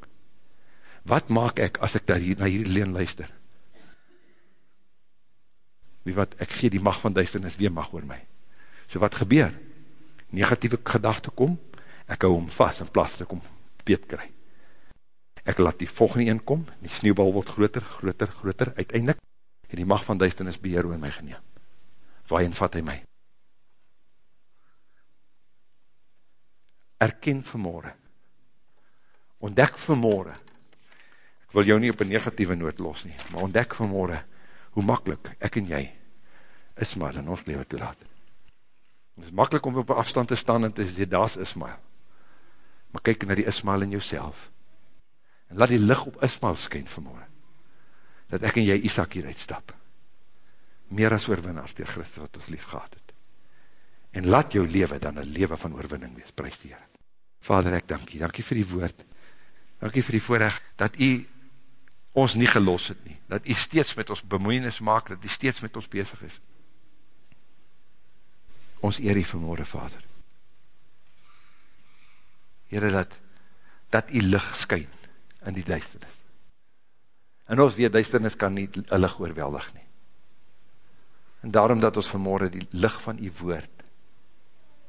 wat maak ek as ek daar hier, na hierdie leen luister? Wie wat, ek gee die mag van duisternis weer mag oor my. So wat gebeur? Negatieve gedachte kom, ek hou hom vast in plaas dat ek hom beet kry. Ek laat die volgende een kom, die sneeuwbal word groter, groter, groter, uiteindelik het die mag van duisternis beheer oor my geneem. Waarin vat hy my? Erken vanmorgen, ontdek vanmorgen, ek wil jou nie op een negatieve noot los nie, maar ontdek vanmorgen, hoe makkelijk ek en jy Ismael in ons leven toelaat. Het is makkelijk om op afstand te staan en te sê, daar is Ismael. Maar kyk na die Ismael in jouself. En laat die licht op Ismael skyn vanmorgen. Dat ek en jy Isaac hier uitstap. Meer as oorwinnaars dier Christus wat ons lief gehad het. En laat jou leven dan een leven van oorwinning wees. Prijs die Heer. Vader, ek dank jy. Dank jy vir die woord. Dank jy vir die voorrecht dat jy ons nie gelos het nie. Dat jy steeds met ons bemoeienis maak, dat jy steeds met ons bezig is. Ons eer jy vanmorgen, Vader. Heere, dat, dat jy licht skyn in die duisternis. En ons weet, duisternis kan nie een licht oorweldig nie. En daarom dat ons vanmorgen die licht van die woord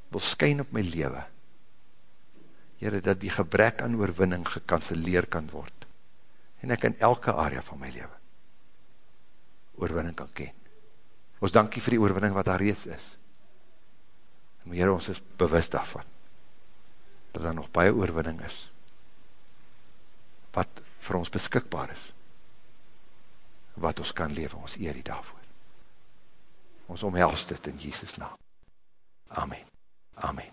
wil skyn op my leven. Heere, dat die gebrek aan oorwinning gekanceleer kan word. En ek in elke area van my leven oorwinning kan ken. Ons dankie vir die oorwinning wat daar reeds is. En Heere, ons is bewust daarvan dat daar nog baie oorwinning is wat vir ons beskikbaar is wat ons kan lewe, ons eer die daarvoor. Ons omhelst dit in Jesus naam. Amen. Amen.